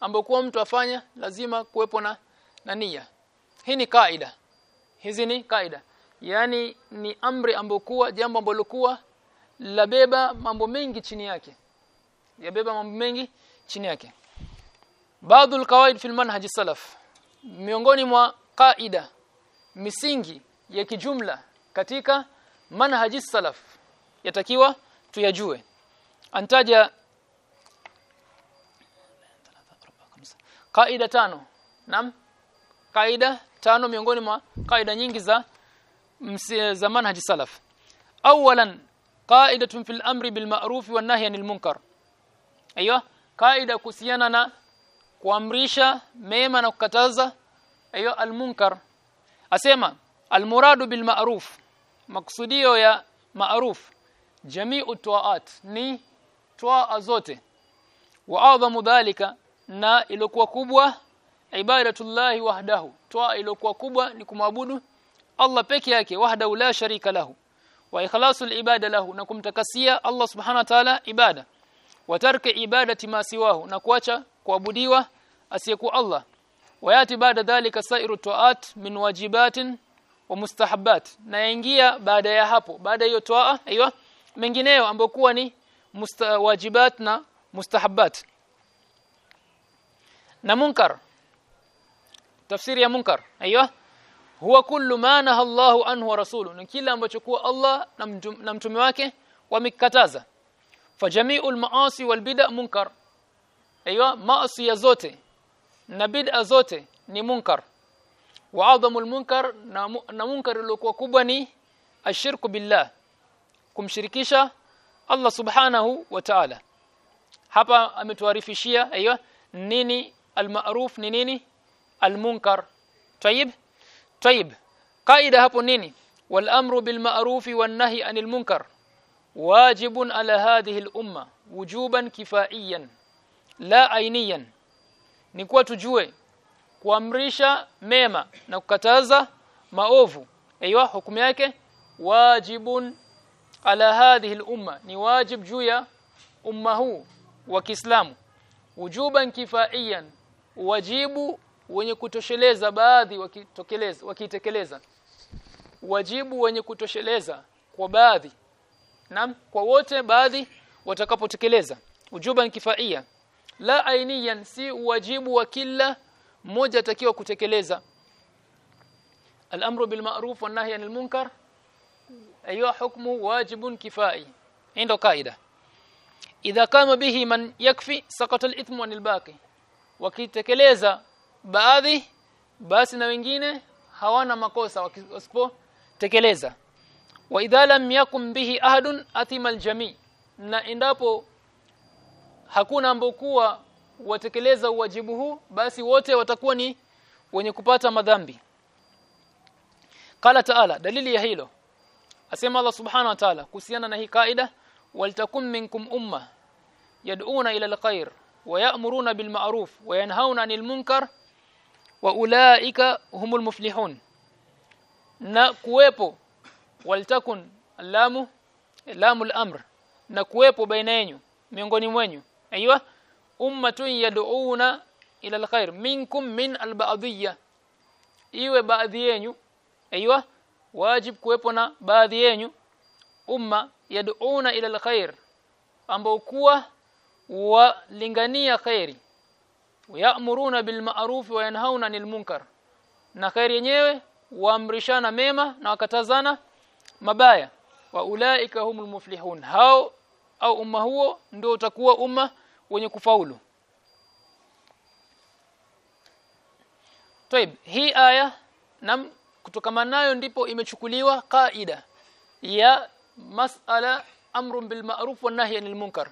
ambapo mtu afanya lazima kuwepo na na nia. Hii ni kaida. Hizi ni kaida. Yani ni amri ambokuwa jambo ambalokuwa labeba mambo mengi chini yake. Yabeba mambo mengi chini yake. Baadhi alqawaid fi manhaj salaf miongoni mwa kaida misingi ya kijumla katika manhaj salaf yatakiwa tuyajue. Antaja kaida tano. Nam kaida tano miongoni mwa kaida nyingi za za manhaji salaf. Awalan qaidatun fil amri bil ma'ruf wan nahy anil munkar. Aiyo kaida kuhusiana na kuamrisha mema na kukataza. Aiyo al munkar. Asema al muradu bil ma'ruf maksudio ya ma'ruf jami'u taat ni twaa zote. Wa adhamu dhalika na ilokuwa kubwa ibadatullahi wahdahu. Toa ilokuwa kubwa ni kumwabudu Allah peke yake wahdahu la sharika lahu wa ikhlasul ibada lahu na kumtakasia Allah subhanahu wa ta'ala ibada. Wa tarki ibadati ma siwahu na kuacha kuabudiwa asiyekuwa Allah. Wayati baada dhalika sairu taat min wajibatin wa mustahabbat. Na yaingia baada ya hapo baada hiyo toa aiywa mengineyo ambayo kuwa ni wajibat na mustahabbat. Na munkar tafsiri ya munkar. Aiyo? Huwa kullu ma naha Allahu anhu wa rasuluhu. Ni kila ambacho kuwa Allah na mtume wake wamekataza fajami'ul maasi wal bid'a munkar. Aiyo? Maasi zote na bid'a zote ni munkar. Wa adhamul munkar na, na munkar iliyokuwa kubwa ni ashirku billah. Kumshirikisha Allah subhanahu wa ta'ala. Hapa ametuarifishia aiyo? Nini almaruf ni nini almunkar. Tayib tayib kaida hapo nini? Wal amru bil ma'ruf wan nahy anil munkar. Wajibun ala hadhihi al umma wujuban kifaiyan. La ainiyan. Ni kuwa tujue kuamrisha mema na kukataza maovu. Aiywa hukumu yake? Wajibun ala hadhihi al-umma ni wajib juu ya umma huu wa Kiislamu. Wujuban kifaiyan. Wajibu wenye kutosheleza baadhi wakitokeleza wakitekeleza wajibu wenye kutosheleza kwa baadhi nam kwa wote baadhi watakapotekeleza ujuban kifaia la ainiyan si wajibu wa kila mmoja atakiwa kutekeleza الامر بالمعروف والنهي عن المنكر ايوه حكمه واجب كفائي عنده قاعده اذا قام به من يكفي سقط الاثم عن الباقي wakitekeleza baadhi basi na wengine hawana makosa wasipotekeleza. Wa idha lam yakum bihi ahadun athima aljami na endapo hakuna ambokuwa watekeleza uwajibu huu basi wote watakuwa ni wenye kupata madhambi. Qala Ta'ala dalili ya hilo. Asema Allah Subhanahu wa Ta'ala kuhusiana na hii kaida waltakum minkum umma yad'una ila alkhair wa ya'muruna bil ma'ruf wa yanhauna 'anil munkar wa ulaika humul muflihun. Na kuwepo waltakun lamu lamul amr. Na kuwepo baina yenu miongoni mwenyu. Aiywa ummatun yad'una ila alkhair. Minkum min alba'diyya. Iwe baadhi yenu aiywa wajib kuwepo na baadhi yenu umma yad'una ila alkhair. Ambao kuwa walingania khairi wayamuruna bil ma'ruf wa yanhauna 'anil munkar. Na khair yenyewe waamrishana mema na wakatazana mabaya. Wa ulaika humul muflihun. Hao au umma huo ndio utakuwa umma wenye kufaulu. Taib hii aya nam kutokana nayo ndipo imechukuliwa kaida ya mas'ala amrun bil ma'ruf wa nahy anil munkar.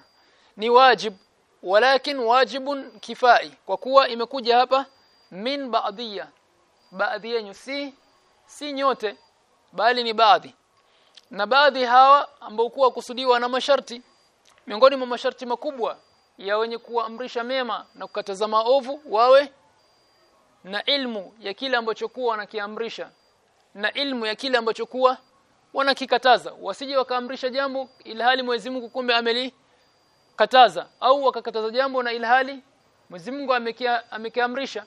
Ni wajib walakin wajibun kifai. Kwa kuwa imekuja hapa min baadhiya. Baadhi yenu si si nyote bali ni baadhi. Na baadhi hawa ambao kuwa kusudiwa na masharti miongoni mwa masharti makubwa ya wenye kuamrisha mema na kukataza maovu wawe na ilmu ya kile ambacho kuwa wanakiamrisha na ilmu ya kile ambacho kuwa wanakikataza. Wasije wakaamrisha jambo ilhali Mwenyezi Mungu kumbe ameli kataza au wakakataza jambo na ilhali Mwenyezi Mungu amekiamrisha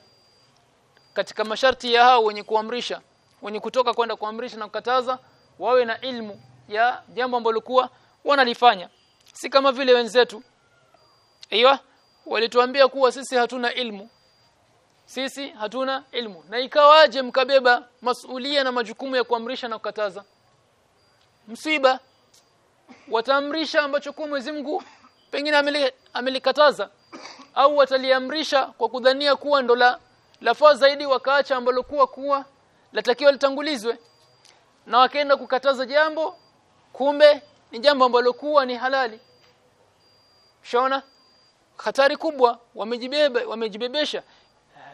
katika masharti ya hao wenye kuamrisha wenye kutoka kwenda kuamrisha na kukataza wawe na ilmu ya jambo ambalo kuwa wanalifanya. Si kama vile wenzetu. Aiyo walituambia kuwa sisi hatuna ilmu. Sisi hatuna ilmu. Na ikawaje mkabeba masulia na majukumu ya kuamrisha na kukataza? Msiba. Wataamrisha ambacho kwa Mwenyezi Mungu pengine amelikataza au ataliamrisha kwa kudhania kuwa ndo la lafaa zaidi wakaacha ambalo kuwa kuwa latakiwa litangulizwe. Na wakaenda kukataza jambo kumbe ni jambo ambalo kuwa ni halali. Shona hatari kubwa wamejibeba wamejibebesha.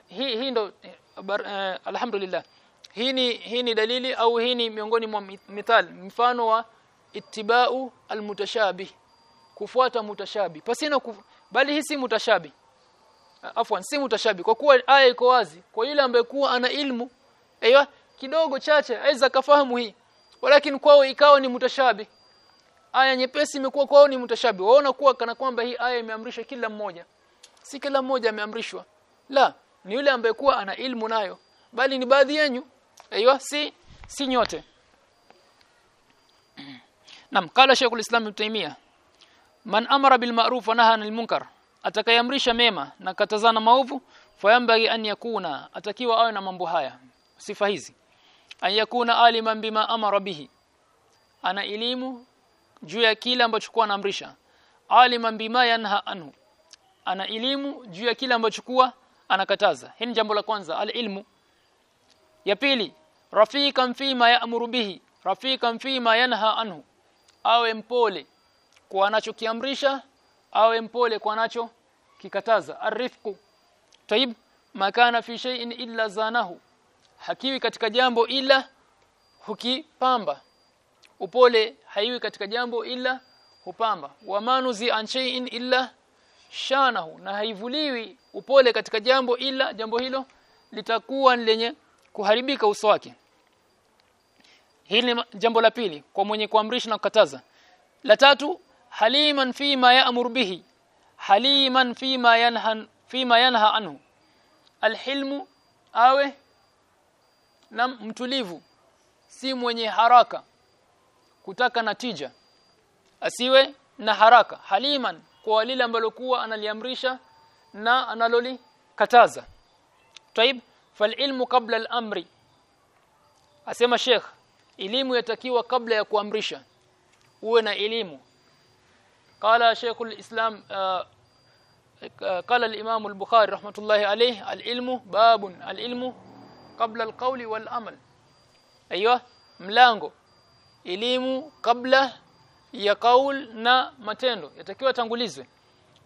Hii hii ndo eh, alhamdulillah. Hii ni hii ni dalili au hii ni miongoni mwa mithal mfano wa ittiba'u almutashabih kufuata mutashabi. Pasina kuf... bali hii si mutashabi. Afwan si mutashabi. Kwa kuwa aya iko wazi. Kwa yule ambaye kuwa ana ilmu aiyo kidogo chache aweza kafahamu hii. Walakin kwao ikawa ni mutashabi. Aya nyepesi imekuwa kwao ni mutashabi. Waona kuwa kana kwamba hii aya imeamrishwa kila mmoja. Si kila mmoja ameamrishwa. La ni yule ambaye kuwa ana ilmu nayo. Bali ni baadhi yenu aiyo si si nyote. Naam qala Sheikhul Islam Ibn Taymiyyah Man amara bil ma'ruf wa nahaa 'anil munkar. Atakayamrisha mema na katazana maovu fayambagi an yakuna atakiwa awe na mambo haya. Sifa hizi. An yakuna aliman bima amara bihi. Ana elimu juu ya kile ambacho kwa anaamrisha. Aliman bima yanha anhu. Ana elimu juu ya kile ambacho kwa anakataza. Hili jambo la kwanza al ilmu. Ya pili rafiqan fima ya'muru bihi. Rafiqan fima yanha anhu. Awe mpole kwa anachokiamrisha awe mpole kwa anacho kikataza arifqu taib makana fi shay'in illa zanahu. Hakiwi katika jambo ila hukipamba. Upole haiwi katika jambo ila hupamba. Wamanuzi an shay'in illa shanahu. Na haivuliwi upole katika jambo ila jambo hilo litakuwa lenye kuharibika uso wake. Hili jambo la pili kwa mwenye kuamrisha na kukataza. La tatu haliman fima ya'mur bihi haliman fima yanha fima yanha anhu. Alhilmu awe na mtulivu si mwenye haraka kutaka natija. Asiwe na haraka haliman kwa lile ambalo kuwa analiamrisha na analoli kataza taib falilmu qabla al-amri. Asema sheikh elimu yatakiwa kabla ya kuamrisha. Uwe na elimu قال شيخ الإسلام قال الإمام البخاري رحمة الله عليه العلم باب العلم قبل القول والعمل أيوه mlango elimu kabla ya kaul na matendo yatakiwa tangulizwe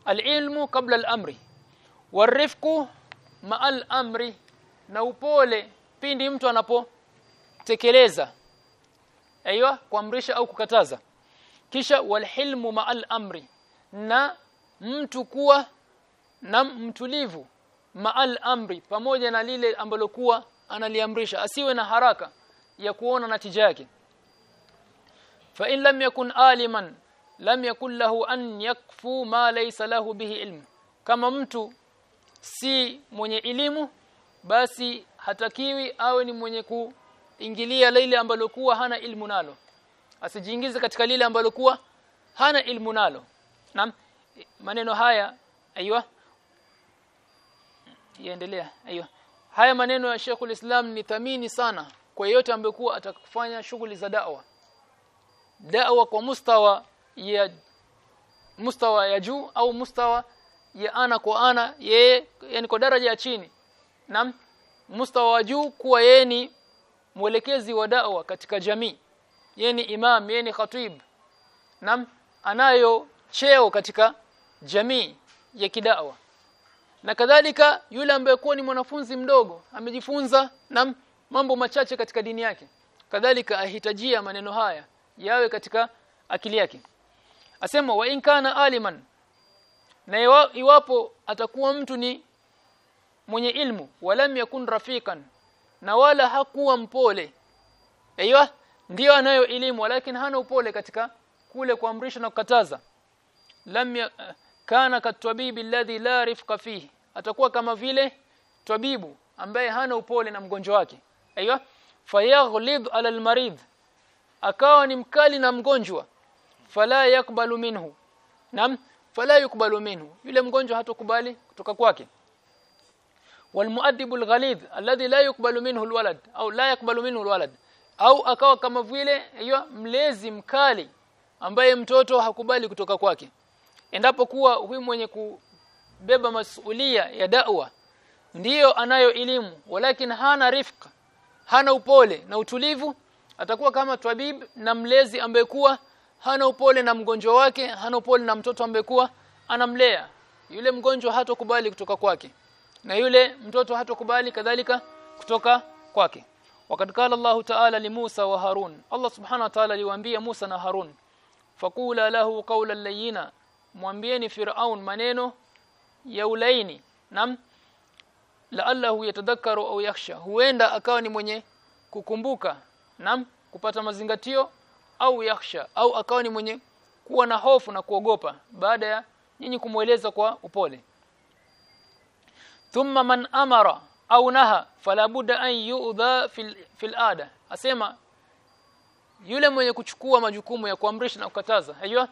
alilmu kabla al-amri warifqu ma'al amri na upole pindi mtu anapotekeleza aiywa kuamrisha au kukataza kisha walhilmu ma'al amri na mtu kuwa na mtulivu ma'al amri pamoja na lile ambalo kuwa analiamrisha asiwe na haraka ya kuona natija yake. Fa in lam yakun aliman lam yakun lahu an yakfu ma laysa lahu bihi ilm. Kama mtu si mwenye elimu basi hatakiwi awe ni mwenye kuingilia lile ambalo kuwa hana ilmu nalo asijiingize katika lile ambalo kuwa hana ilmu nalo. Naam maneno haya aiywa yaendelea aiywa haya maneno ya Sheikhul Islam ni thamini sana kwa yeyote ambaye kuwa atakufanya shughuli za da'wa. Da'wa kwa mustawa ya mustawa ya juu au mustawa ya ana kwa ana yeye yani kwa daraja ya chini. Naam mustawa wa juu kuwa yeye ni mwelekezi wa da'wa katika jamii yeye ni imam yeye ni khatib. Nam anayo cheo katika jamii ya kidawa. Na kadhalika yule ambaye kuwa ni mwanafunzi mdogo amejifunza nam mambo machache katika dini yake. Kadhalika ahitajia maneno haya yawe katika akili yake. Asema wa inkana aliman na iwapo atakuwa mtu ni mwenye ilmu walam yakun rafikan na wala hakuwa mpole. Aiywa ndiyo anayo elimu lakini hana upole katika kule kuamrisha na kukataza lam ya, kana katwabibi alladhi la rifqa fihi atakuwa kama vile tabibu ambaye hana upole na mgonjwa wake aiywa fayaghlid ala almarid akawa ni mkali na mgonjwa fala yakbalu minhu nam fala yukbalu minhu yule mgonjwa hatokubali kutoka kwake والمؤدب الغليظ الذي لا يقبل منه الولد au la yakbalu minhu alwalad au akawa kama vile hiyo mlezi mkali ambaye mtoto hakubali kutoka kwake. Endapo kuwa huyu mwenye kubeba masulia ya da'wa ndiyo anayo elimu walakin hana rifqa hana upole na utulivu. Atakuwa kama tabib na mlezi ambaye kuwa hana upole na mgonjwa wake hana upole na mtoto ambaye kuwa anamlea. Yule mgonjwa hatokubali kutoka kwake na yule mtoto hatokubali kadhalika kutoka kwake wakati kala Allah Ta'ala li Musa wa Harun. Allah Subhanahu wa Ta'ala aliwaambia Musa na Harun fakula lahu qawlan layyina. Mwambieni Firaun maneno ya ulaini. Nam la'allahu yatadhakkaru au yakhsha. Huenda akawa ni mwenye kukumbuka. Nam kupata mazingatio au yakhsha. Au akawa ni mwenye kuwa na hofu na kuogopa baada ya nyinyi kumweleza kwa upole. Thumma man amara au naha fala budda an yu'dha fil, fil ada. Asema yule mwenye kuchukua majukumu ya kuamrisha na kukataza unajua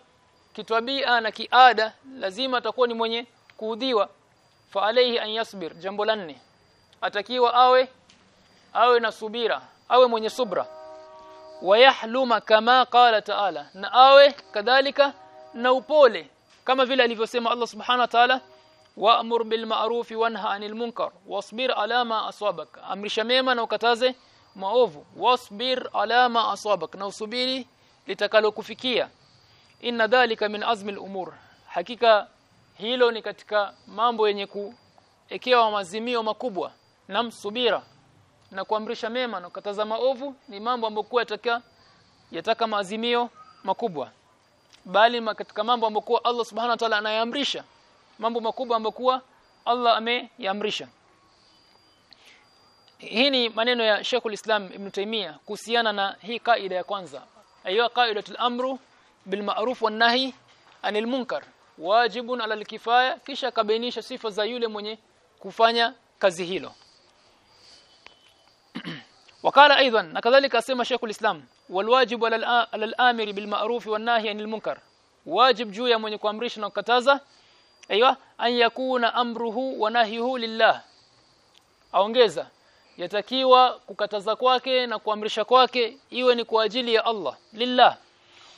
kitabia na kiada lazima atakuwa ni mwenye kuudhiwa. Fa alayhi an yasbir jambo la nne. Atakiwa awe awe na subira awe mwenye subra. Wayahluma kama qala ta'ala na awe kadhalika na upole kama vile alivyosema Allah subhanahu wa ta'ala wa'mur bil ma'ruf wanha 'anil munkar wasbir ala ma asabak amrisha mema na ukataze maovu. wasbir ala ma asabak na usubiri litakalokufikia. Inna dhalika min azmi al-umur. Hakika hilo ni katika mambo yenye kuekewa mazimio makubwa. Na msubira na kuamrisha mema na kukataza maovu ni mambo ambayo yataka yataka maazimio makubwa. Bali katika mambo ambayo Allah subhanahu wa ta'ala anayaamrisha mambo makubwa ambayo kuwa Allah ameyamrisha hii ni maneno ya Sheikh Islam Ibn Taymiyyah kuhusiana na hii kaida ya kwanza. Ayo qaidatul amru bil ma'ruf wan nahi anil munkar wajibun ala kifaya kisha kabainisha sifa za yule mwenye kufanya kazi hilo. Wakala aidan na kadhalika asema Sheikh Islam walwajibu ala al-amiri bil ma'ruf wan nahi anil munkar wajib juu ya mwenye kuamrisha na kukataza aiywa an yakuna amruhu wa nahyuhu lillah. Aongeza yatakiwa kukataza kwake na kuamrisha kwake iwe ni kwa ajili ya Allah lillah.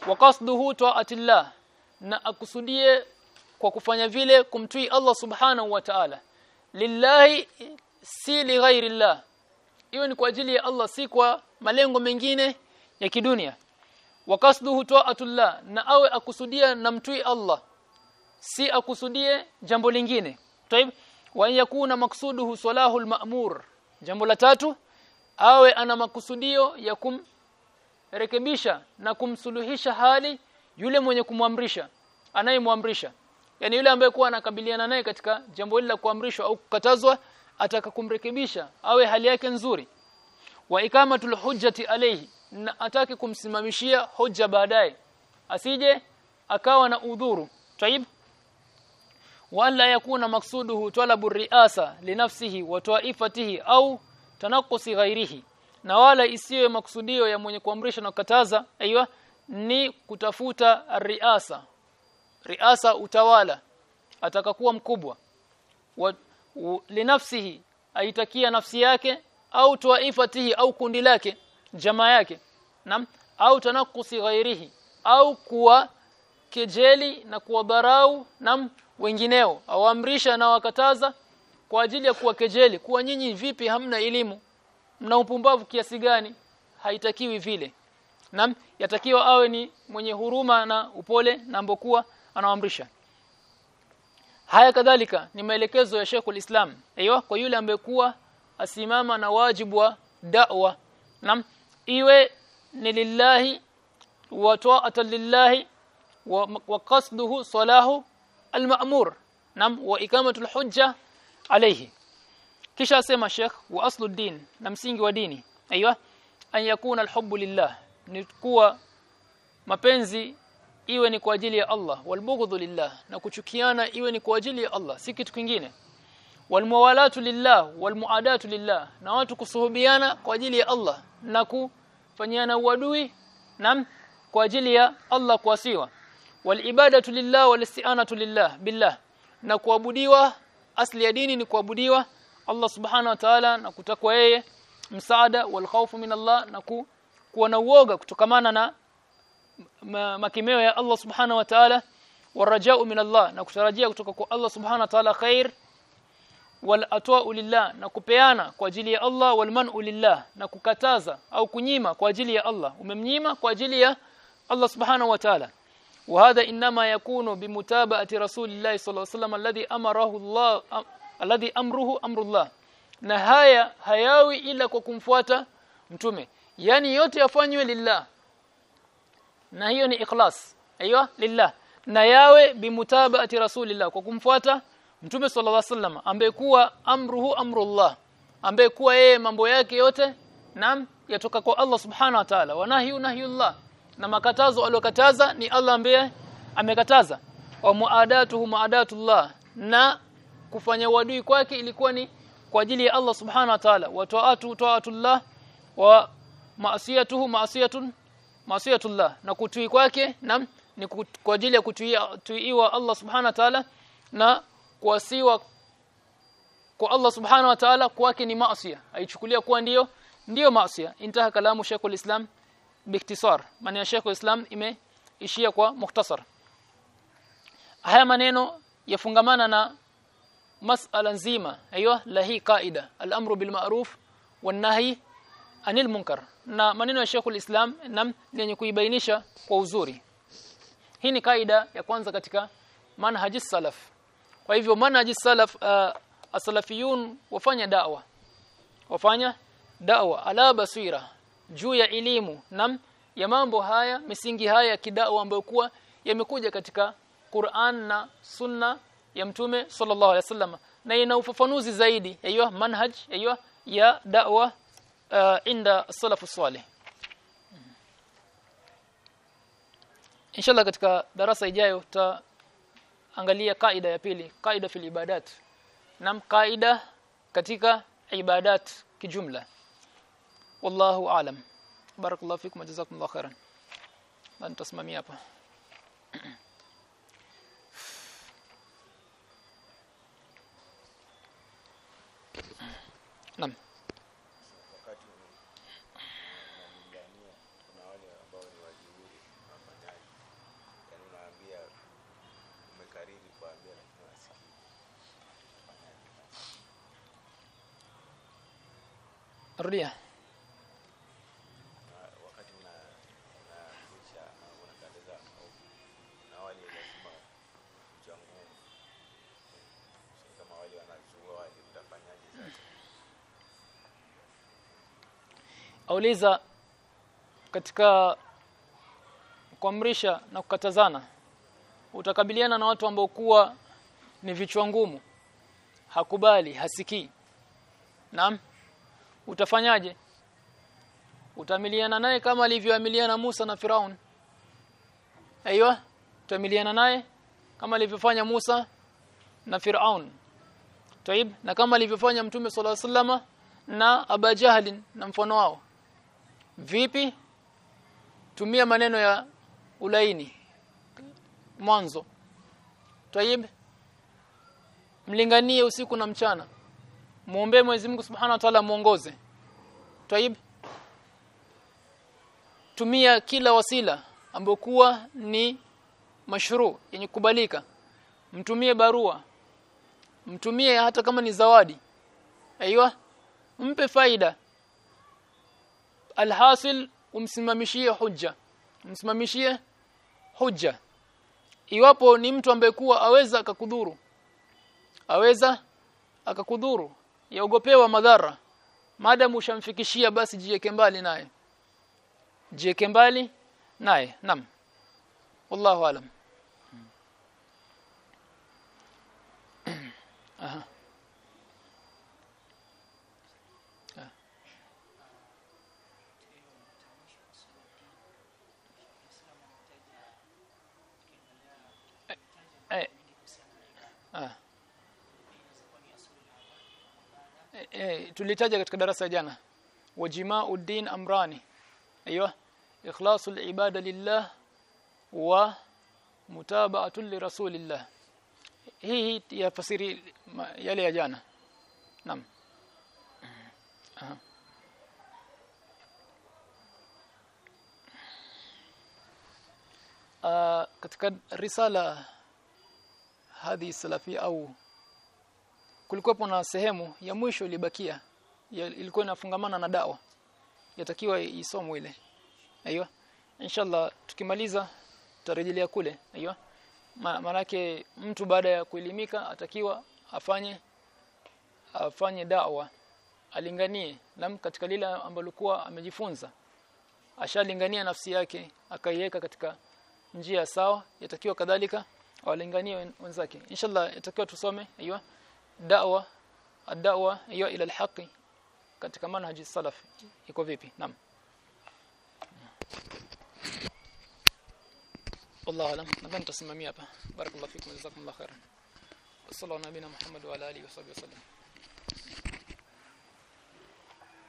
Wa qasduhu ta'atillah na akusudie kwa kufanya vile kumtii Allah subhanahu wa ta'ala. Lillahi si li ghairillah iwe ni kwa ajili ya Allah si kwa malengo mengine ya kidunia. Wa qasduhu ta'atullah na awe akusudia na mtii Allah si akusudie jambo lingine. Taib wa yakuna maksuduhu salahul ma'mur jambo la tatu awe ana makusudio ya kumrekebisha na kumsuluhisha hali yule mwenye kumwamrisha anayemwamrisha. Yani yule ambaye kuwa anakabiliana naye katika jambo hili la kuamrishwa au kukatazwa ataka kumrekebisha awe hali yake nzuri. Wa ikamatul hujjati alayhi na atake kumsimamishia hoja baadaye. Asije akawa na udhuru. Taib wala yakuna maksuduhu talabu riasa linafsihi wa taifatihi au tanakusi ghairihi. Na wala isiwe maksudio ya mwenye kuamrisha na kukataza aiywa ni kutafuta riasa. Riasa utawala atakakuwa mkubwa. Wa, linafsihi aitakia nafsi yake au taifatihi au kundi lake jamaa yake nam au tanakusi ghairihi au kuwa kejeli na kuwadharau nam wengineo awaamrisha na wakataza kwa ajili ya kuwakejeli. Kuwa nyinyi vipi hamna elimu? Mna upumbavu kiasi gani? Haitakiwi vile. Nam yatakiwa awe ni mwenye huruma na upole na mbokuwa anaamrisha haya kadhalika ni maelekezo ya Sheikhul Islam. Aiyo kwa yule ambaye kuwa asimama na wajibu wa da'wa. Nam iwe ni lillahi wa ta'atan lillahi wa, wa qasduhu salahu al-ma'mur nam wa ikamatul hujja alayhi kisha asema Sheikh wa aslu din na msingi wa dini aiywa an yakuna al-hubbu lillah ni kuwa mapenzi iwe ni kwa ajili ya Allah walbughdhu lillah na kuchukiana iwe ni kwa ajili ya Allah si kitu kingine walmuwalatu lillah walmuadatu lillah na watu kusuhubiana kwa ajili ya Allah na kufanyiana uadui nam kwa ajili ya Allah kuasiwa walibadatu lillah walisti'anatu lillah billah. Na kuabudiwa asli ya dini ni kuabudiwa Allah subhanahu wa ta'ala na kutakwa yeye msaada walkhawfu min Allah na ku, kuwa na uoga kutokamana na ma, makimeo ya Allah subhanahu wa ta'ala warajau min Allah na kutarajia kutoka kwa Allah subhanahu wa ta'ala khair wal atwa'u lillah na kupeana kwa ajili ya Allah wal man'u lillah na kukataza au kunyima kwa ajili ya Allah. Umemnyima kwa ajili ya Allah subhanahu wa ta'ala وهذا انما يكون بمتابعه رسول الله صلى الله عليه وسلم الذي امره الله الذي امره امر الله na haya hayawi ila kwa kumfuata mtume yani yote yafanywe lillah na hiyo ni ikhlas aiyo lillah na yawe bimutabaati rasulillah kwa kumfuata mtume sallallahu alaihi wasallam ambaye kuwa amruhu amrullah ambaye kuwa yeye mambo yake yote nam yatoka kwa Allah subhanahu wa ta'ala wa nahyu nahyullah na makatazo aliyokataza ni Allah ambaye amekataza. Wa muadatuhu muadatullah. Na kufanya wadui kwake ilikuwa ni kwa ajili ya Allah subhanahu wa ta'ala. Wa ta'atu ta'atullah. Wa maasiyatuhu maasiyatun maasiyatullah na kutui kwake na ni kwa ajili ya kutuiwa Allah subhanahu wa ta'ala. Na kuasiwa kwa Allah subhanahu wa ta'ala kwake ni maasiya aichukulia kuwa ndiyo ndiyo maasiya intaha kalamu shaykhul Islam biktisar maana ya Sheikh Islam imeishia kwa mukhtasar haya maneno yafungamana na masala nzima aiyo la hii kaida al-amru bil ma'ruf wan nahi anil munkar na maneno ya Sheikh Islam nam yenye kuibainisha kwa uzuri hii ni kaida ya kwanza katika manhaji salaf kwa hivyo manhaj salaf uh, asalafiyun wafanya da'wa wafanya da'wa ala basira juu ya elimu na ya mambo haya misingi haya ya kidawa ambayo kuwa yamekuja katika Qur'an na Sunna ya mtume sallallahu alaihi wasallam. Na ina ufafanuzi zaidi aiyo manhaj aiyo ya da'wa uh, inda salafu salih. Inshallah katika darasa ijayo tutaangalia kaida ya pili kaida fil ibadat. Nam kaida katika ibadat kijumla wallahu aalam barakallahu fikum jazakumullahu khairan na nitasimamia hapa Naam. wakati unamlingania kuna wale ambao ni wajeuri wafanyaji yaani unaambia umekariri kuambia. Na wakati una unafundisha na unakataza au na wale lazima kucha ngumu Sio kama wale wanazua wale utafanyaje sasa auliza katika kuamrisha na kukatazana utakabiliana na watu ambao kuwa ni vichwa ngumu hakubali hasikii naam utafanyaje utamiliana naye kama alivyoamiliana Musa na Firaun aiywa utamiliana naye kama alivyofanya Musa na Firaun Taib na kama alivyofanya Mtume صلى الله عليه وسلم na Aba Jahlin na mfano wao vipi? Tumia maneno ya ulaini. Mwanzo. Tayib mlinganie usiku na mchana. Muombe Mwenyezi Mungu Subhanahu wa Ta'ala muongoze. Tayib tumia kila wasila ambayo kuwa ni mashru yenye kubalika mtumie barua. Mtumie hata kama ni zawadi. Aiywa mpe faida alhasil umsimamishie hujja umsimamishie hujja iwapo ni mtu ambaye kuwa aweza akakudhuru aweza akakudhuru yaogopewa madhara maadamu ushamfikishia basi jieke mbali naye jieke mbali naye nam wallahu alam aha ah eh, eh, tulitaja katika darasa jana wajima'uddin amrani أيوه اخلاص العباده لله ومتابعه لرسول الله hii hii yafasiri ma- yale ya jana naam. Ah, katika risala hadhi salafia au kulikuwa na sehemu ya mwisho ilibakia ilikuwa inafungamana na dawa. Yatakiwa isomwe ile. Aiyo? Inshallah tukimaliza tutarejelea kule. Aiyo? Manake mtu baada ya kuelimika atakiwa afanye afanye da'wa. Alinganie nam katika lile ambalo kuwa amejifunza. Ashalingania nafsi yake akaiweka katika njia sawa yatakiwa kadhalika awalinganie wen- wenzake inshallah yatakiwa tusome aiyo da'wa ad-da'wa aiyo ila al-haqi katika manhaji salaf iko vipi naam والله اعلم nadhani tutasimamia hapa barakallahu fikum jazakumullahu khairan sallallahu nabina muhammad wa ala alihi wa sahbihi wasallam